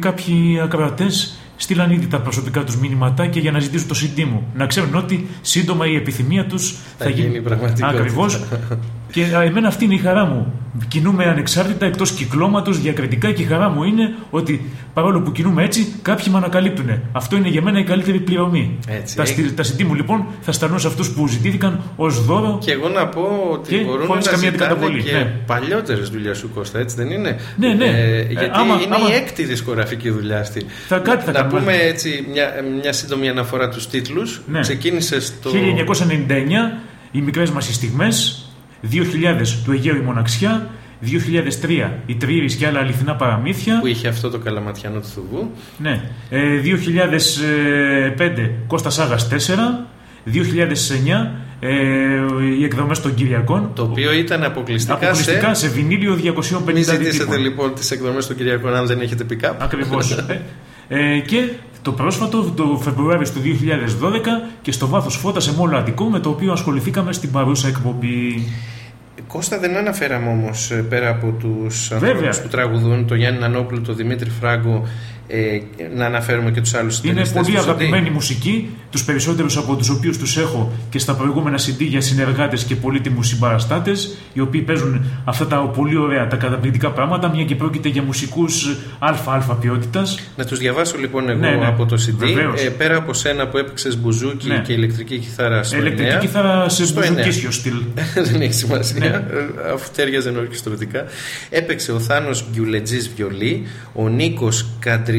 κάποιοι ακροατές στείλαν ήδη τα προσωπικά τους μηνυματάκια για να ζητήσουν το CD μου. Να ξέρουν ότι σύντομα η επιθυμία τους θα, γίνει πραγματικότητα. Ακριβώς. <laughs> και α, εμένα αυτή είναι η χαρά μου. Κινούμε ανεξάρτητα εκτός κυκλώματος διακριτικά και η χαρά μου είναι ότι παρόλο που κινούμε έτσι, κάποιοι με ανακαλύπτουν. Αυτό είναι για μένα η καλύτερη πληρωμή. Έτσι, τα, έχει- στυλ- τα CD μου λοιπόν θα σταλούν σε αυτούς που ζητήθηκαν ως δώρο. Και εγώ να πω ότι Και μπορούν χωρίς να καμία ζητάνε αντικαταβολή, και ναι. παλιότερες δουλειές σου Κώστα, έτσι δεν είναι; Ναι, ναι. Ε, Ε, γιατί άμα- είναι άμα- η έκτη δισκογραφική δουλειά αυτή. Θα κάτι θα να κάνουμε. πούμε έτσι μια, μια σύντομη αναφορά τους τίτλους. Ναι. Ξεκίνησε στο... 1999 οι μικρές μας οι στιγμές 2000 του Αιγαίου η Μοναξιά 2003 η Τρίηρης και άλλα αληθινά παραμύθια Που είχε αυτό το καλαματιανό του Θουβού. ναι. ε, 2005 Κώστας Άγας 4 2009 ε, οι εκδομές των Κυριακών Το οποίο ήταν αποκλειστικά, αποκλειστικά σε... σε βινίλιο 250 Μην ζητήσετε αντίτυπων. λοιπόν τις εκδομές των Κυριακών αν δεν έχετε pick-up. Ακριβώς. <laughs> ε, ε, και το πρόσφατο, το Φεβρουάριο του 2012 και στο βάθος φώτα σε μόλο Αττικό με το οποίο ασχοληθήκαμε στην παρούσα εκπομπή. Κώστα δεν αναφέραμε όμως ε, πέρα από τους Βέβαια. ανθρώπους που τραγουδούν, τον Γιάννη Νανόπουλο, τον Δημήτρη Φράγκο, ε, να αναφέρουμε και τους άλλους Είναι συντελεστές πολύ του CD. αγαπημένη μουσική, τους περισσότερους από τους οποίους τους έχω και στα προηγούμενα CD για συνεργάτες και πολύτιμους συμπαραστάτες, οι οποίοι παίζουν αυτά τα πολύ ωραία, τα καταπληκτικά πράγματα, μια και πρόκειται για μουσικούς αλφα-αλφα ποιότητας. Να τους διαβάσω λοιπόν εγώ Ναι, ναι. από το CD. Βεβαίως. Ε, πέρα από σένα που έπαιξες μπουζούκι Ναι. και ηλεκτρική κιθάρα στο Ηλεκτρική 9, κιθάρα σε στο μπουζουκίσιο 9. στυλ. <laughs> δεν έχει σημασία, Ναι. ε, αφού τέριαζαν ορκιστρωτικά. Έπαιξε ο Θάνος Γκιουλετζής βιολί, ο Νίκος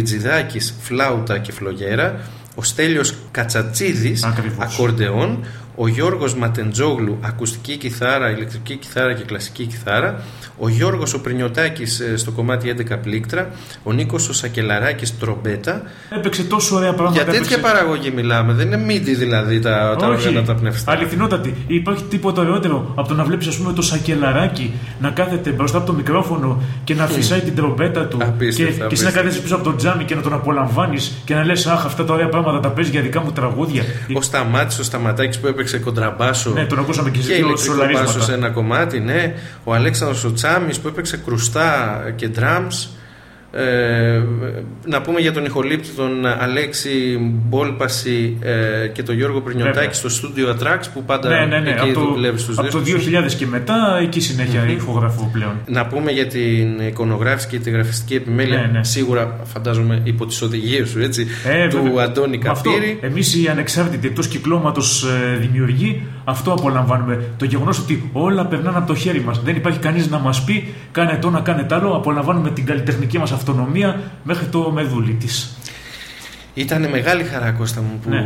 Καντριτζιδάκης φλάουτα και φλογέρα, ο Στέλιος Κατσατσίδης ακορντεόν, ο Γιώργος Ματεντζόγλου ακουστική κιθάρα, ηλεκτρική κιθάρα και κλασική κιθάρα, ο Γιώργος ο Πρινιωτάκης ε, στο κομμάτι 11 πλήκτρα, ο Νίκος ο Σακελαράκης τρομπέτα. Έπαιξε τόσο ωραία πράγματα. Για τέτοια έπαιξε. παραγωγή μιλάμε, δεν είναι μύτη δηλαδή τα, τα Όχι. όργανα τα πνευστά. Αληθινότατη. Υπάρχει τίποτα ωραιότερο από το να βλέπεις, ας πούμε, το σακελαράκι να κάθεται μπροστά από το μικρόφωνο και να φυσάει την τρομπέτα του. Απίστευτα, και, και εσύ να απίστευτα. κάθεσαι πίσω από τον τζάμι και να τον απολαμβάνεις και να λες: Αχ, αυτά τα ωραία πράγματα τα παίζει για δικά μου τραγούδια. Ο Σταμάτης, ο Σταματάκης που έπαιξε κοντραμπάσο Ναι, τον ακούσαμε και και σε δύο ηλεκτρικό σολαρίσματα. μπάσο σε ένα κομμάτι, ναι. Ο Αλέξανδρος ο Τσάμις που έπαιξε κρουστά και drums. Ε, να πούμε για τον ηχολήπτη τον Αλέξη Μπόλπαση ε, και τον Γιώργο Πρινιωτάκη Βέβαια. στο Studio Tracks που πάντα Ναι, ναι, ναι. εκεί Από το, δουλεύει στους από το δίσκους. 2000 και μετά, εκεί συνέχεια ηχογραφώ πλέον. Να πούμε για την εικονογράφηση και τη γραφιστική επιμέλεια. Ναι, ναι. Σίγουρα φαντάζομαι υπό τις οδηγίες σου, έτσι, Ε, του βέβαια. Αντώνη Με αυτό, Καπύρη. εμείς οι ανεξάρτητοι εκτός κυκλώματος ε, δημιουργοί, αυτό απολαμβάνουμε. Το γεγονός ότι όλα περνάνε από το χέρι μας. Δεν υπάρχει κανείς να μας πει κάνε το, να κάνε τ' άλλο. Απολαμβάνουμε την καλλιτεχνική μας αυτονομία μέχρι το μεδούλι της. Ήταν μεγάλη χαρά Κώστα μου που Ναι. α,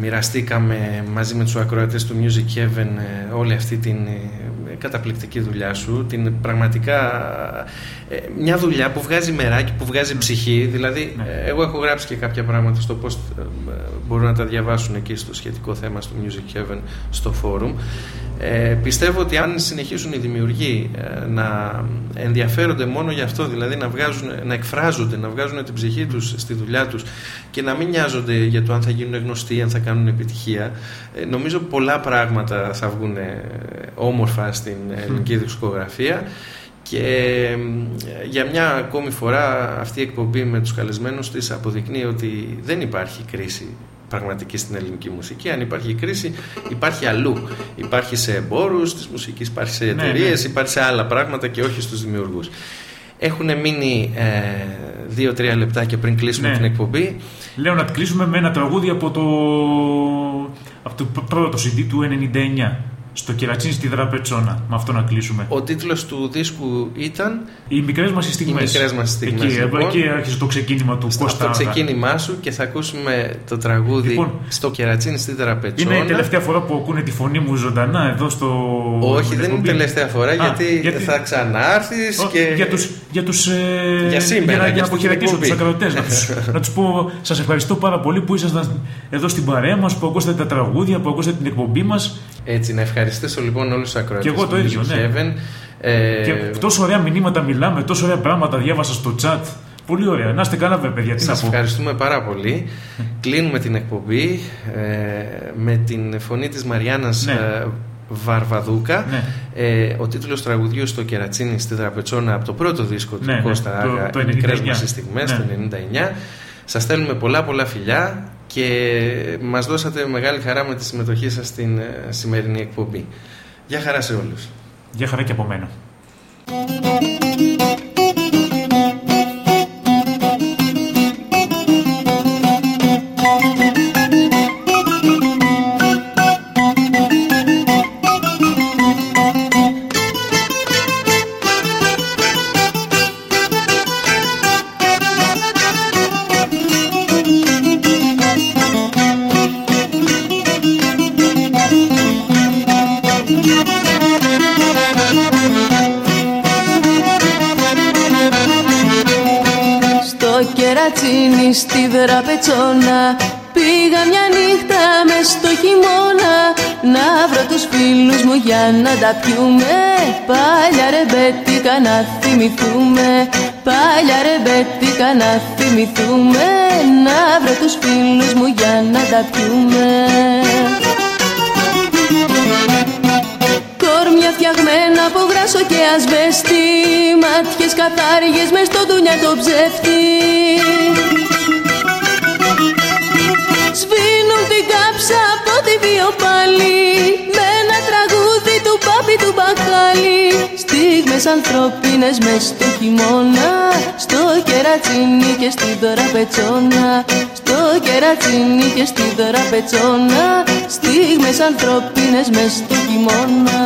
μοιραστήκαμε μαζί με τους ακροατές του Music Heaven ε, όλη αυτή την ε, καταπληκτική δουλειά σου. Την πραγματικά ε, μια δουλειά που βγάζει μεράκι, που βγάζει ψυχή. Δηλαδή Ναι. ε, εγώ έχω γράψει και κάποια πράγματα στο πώς ε, μπορούν να τα διαβάσουν εκεί στο σχετικό θέμα στο Music Heaven στο forum. Ε, πιστεύω ότι αν συνεχίσουν οι δημιουργοί ε, να ενδιαφέρονται μόνο για αυτό, δηλαδή να, βγάζουν, να εκφράζονται, να βγάζουν την ψυχή τους στη δουλειά τους και να μην νοιάζονται για το αν θα γίνουν γνωστοί, αν θα κάνουν επιτυχία, ε, νομίζω πολλά πράγματα θα βγουν ε, όμορφα στην ελληνική δισκογραφία και ε, για μια ακόμη φορά αυτή η εκπομπή με τους καλεσμένους της αποδεικνύει ότι δεν υπάρχει κρίση πραγματική στην ελληνική μουσική. Αν υπάρχει κρίση, υπάρχει αλλού. Υπάρχει σε εμπόρους της μουσικής, υπάρχει σε Ναι, εταιρείες, ναι. υπάρχει σε άλλα πράγματα και όχι στους δημιουργούς. Έχουν μείνει ε, δύο-τρία λεπτάκια πριν κλείσουμε Ναι. την εκπομπή. Λέω να κλείσουμε με ένα τραγούδι από το, από το πρώτο CD του 99. Στο κερατσίνι στη δραπετσόνα. Με αυτό να κλείσουμε. Ο τίτλος του δίσκου ήταν Οι μικρές μας στιγμές. Οι μικρές μας στιγμές, Εκεί, λοιπόν. εκεί άρχισε το ξεκίνημα του στο Κώστα. ξεκίνημά σου και θα ακούσουμε το τραγούδι Λοιπόν, στο κερατσίνι στη Δραπετσόνα. Είναι η τελευταία φορά που ακούνε τη φωνή μου ζωντανά εδώ στο. Όχι, στην δεν είναι εκπομπή. τελευταία φορά Α, γιατί, θα ξανάρθεις Ω, και... Για τους, για τους, ε, Για σήμερα, για, να- για για να στην αποχαιρετήσω εκπομπή. τους ακροατές να τους, <laughs> να τους πω σας ευχαριστώ πάρα πολύ που ήσασταν εδώ στην παρέα μας που ακούσατε τα τραγούδια, που ακούσατε την εκπομπή μας Έτσι, να ευχαριστήσω λοιπόν όλους τους ακροατές Και εγώ το του ίδιο, Music ναι. Heaven. Ε, και τόσο ωραία μηνύματα μιλάμε, τόσο ωραία πράγματα διάβασα στο chat πολύ ωραία, να είστε καλά βέβαια παιδιά, τι να Σας πω ευχαριστούμε πάρα πολύ. Κλείνουμε την εκπομπή ε, με την φωνή της Μαριάννας Ναι. ε, Βαρβαδούκα. Ναι. Ε, ο τίτλος τραγουδιού στο Κερατσίνι στη Δραπετσόνα από το πρώτο δίσκο του Ναι, ναι, Κώστα το- Άγα, το «Οι μικρές 99». μας οι στιγμές, Ναι. το 99. Σας στέλνουμε πολλά πολλά φιλιά και μας δώσατε μεγάλη χαρά με τη συμμετοχή σας στην ε, σημερινή εκπομπή. Γεια χαρά σε όλους. Γεια χαρά και από μένα στη δραπετσόνα. Πήγα μια νύχτα μες στο χειμώνα Να βρω τους φίλους μου για να τα πιούμε. Πάλια ρεμπέτικα να θυμηθούμε. Πάλια ρεμπέτικα να θυμηθούμε. Να βρω τους φίλους μου για να τα πιούμε. Κόρμια φτιαγμένα από γράσο και ασβέστη. Μάτιες καθάριες μες στο ντουνιά το ψεύτη από τη βιοπάλη Με ένα τραγούδι του πάπη του μπακάλι. Στιγμές ανθρώπινες μες στο χειμώνα. Στο κερατσίνι και στη δωραπετσόνα. Στο κερατσίνι και στη δωραπετσόνα. Στιγμές ανθρώπινες μες στο χειμώνα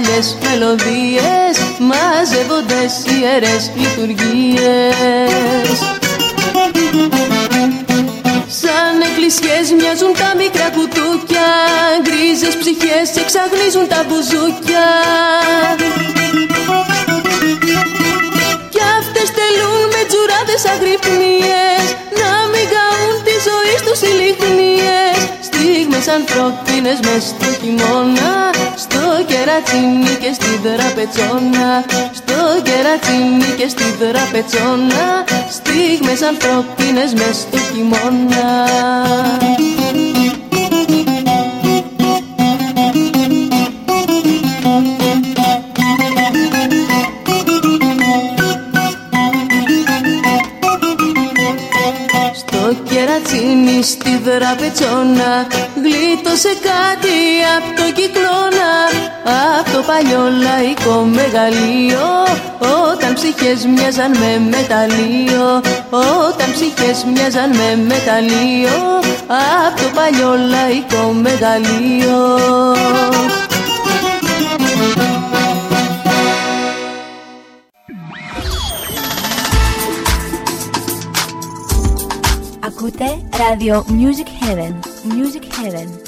παλιές μελωδίες Μαζεύονται σ' ιερές λειτουργίες. Σαν εκκλησιές μοιάζουν τα μικρά κουτούκια Γκρίζες ψυχές εξαγνίζουν τα μπουζούκια. Κι αυτές τελούν με τζουράδες αγρυπνίες Να μην καούν τη ζωή στους οι λιχνίες Στιγμές ανθρώπινες μες στο χειμώνα Στο κερατσίνι και στη δραπετσόνα. Στο κερατσίνι και στη δραπετσόνα. Στιγμές ανθρώπινες μες στο χειμώνα. Στο κερατσίνι στη δραπετσόνα. Γλίτωσε κάτι απ' το κυκλώνα Απ' το παλιό λαϊκό μεγαλείο Όταν ψυχές μοιάζαν με μεταλλείο Όταν ψυχές μοιάζαν με μεταλλείο Απ' το παλιό λαϊκό μεγαλείο Ακούτε ράδιο Music Heaven. Music Heaven.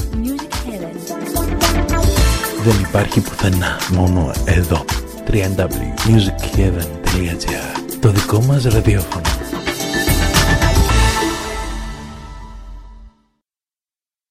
Υπάρχει πουθενά, μόνο εδώ. www.musicheaven.gr Το δικό μας ραδιόφωνο.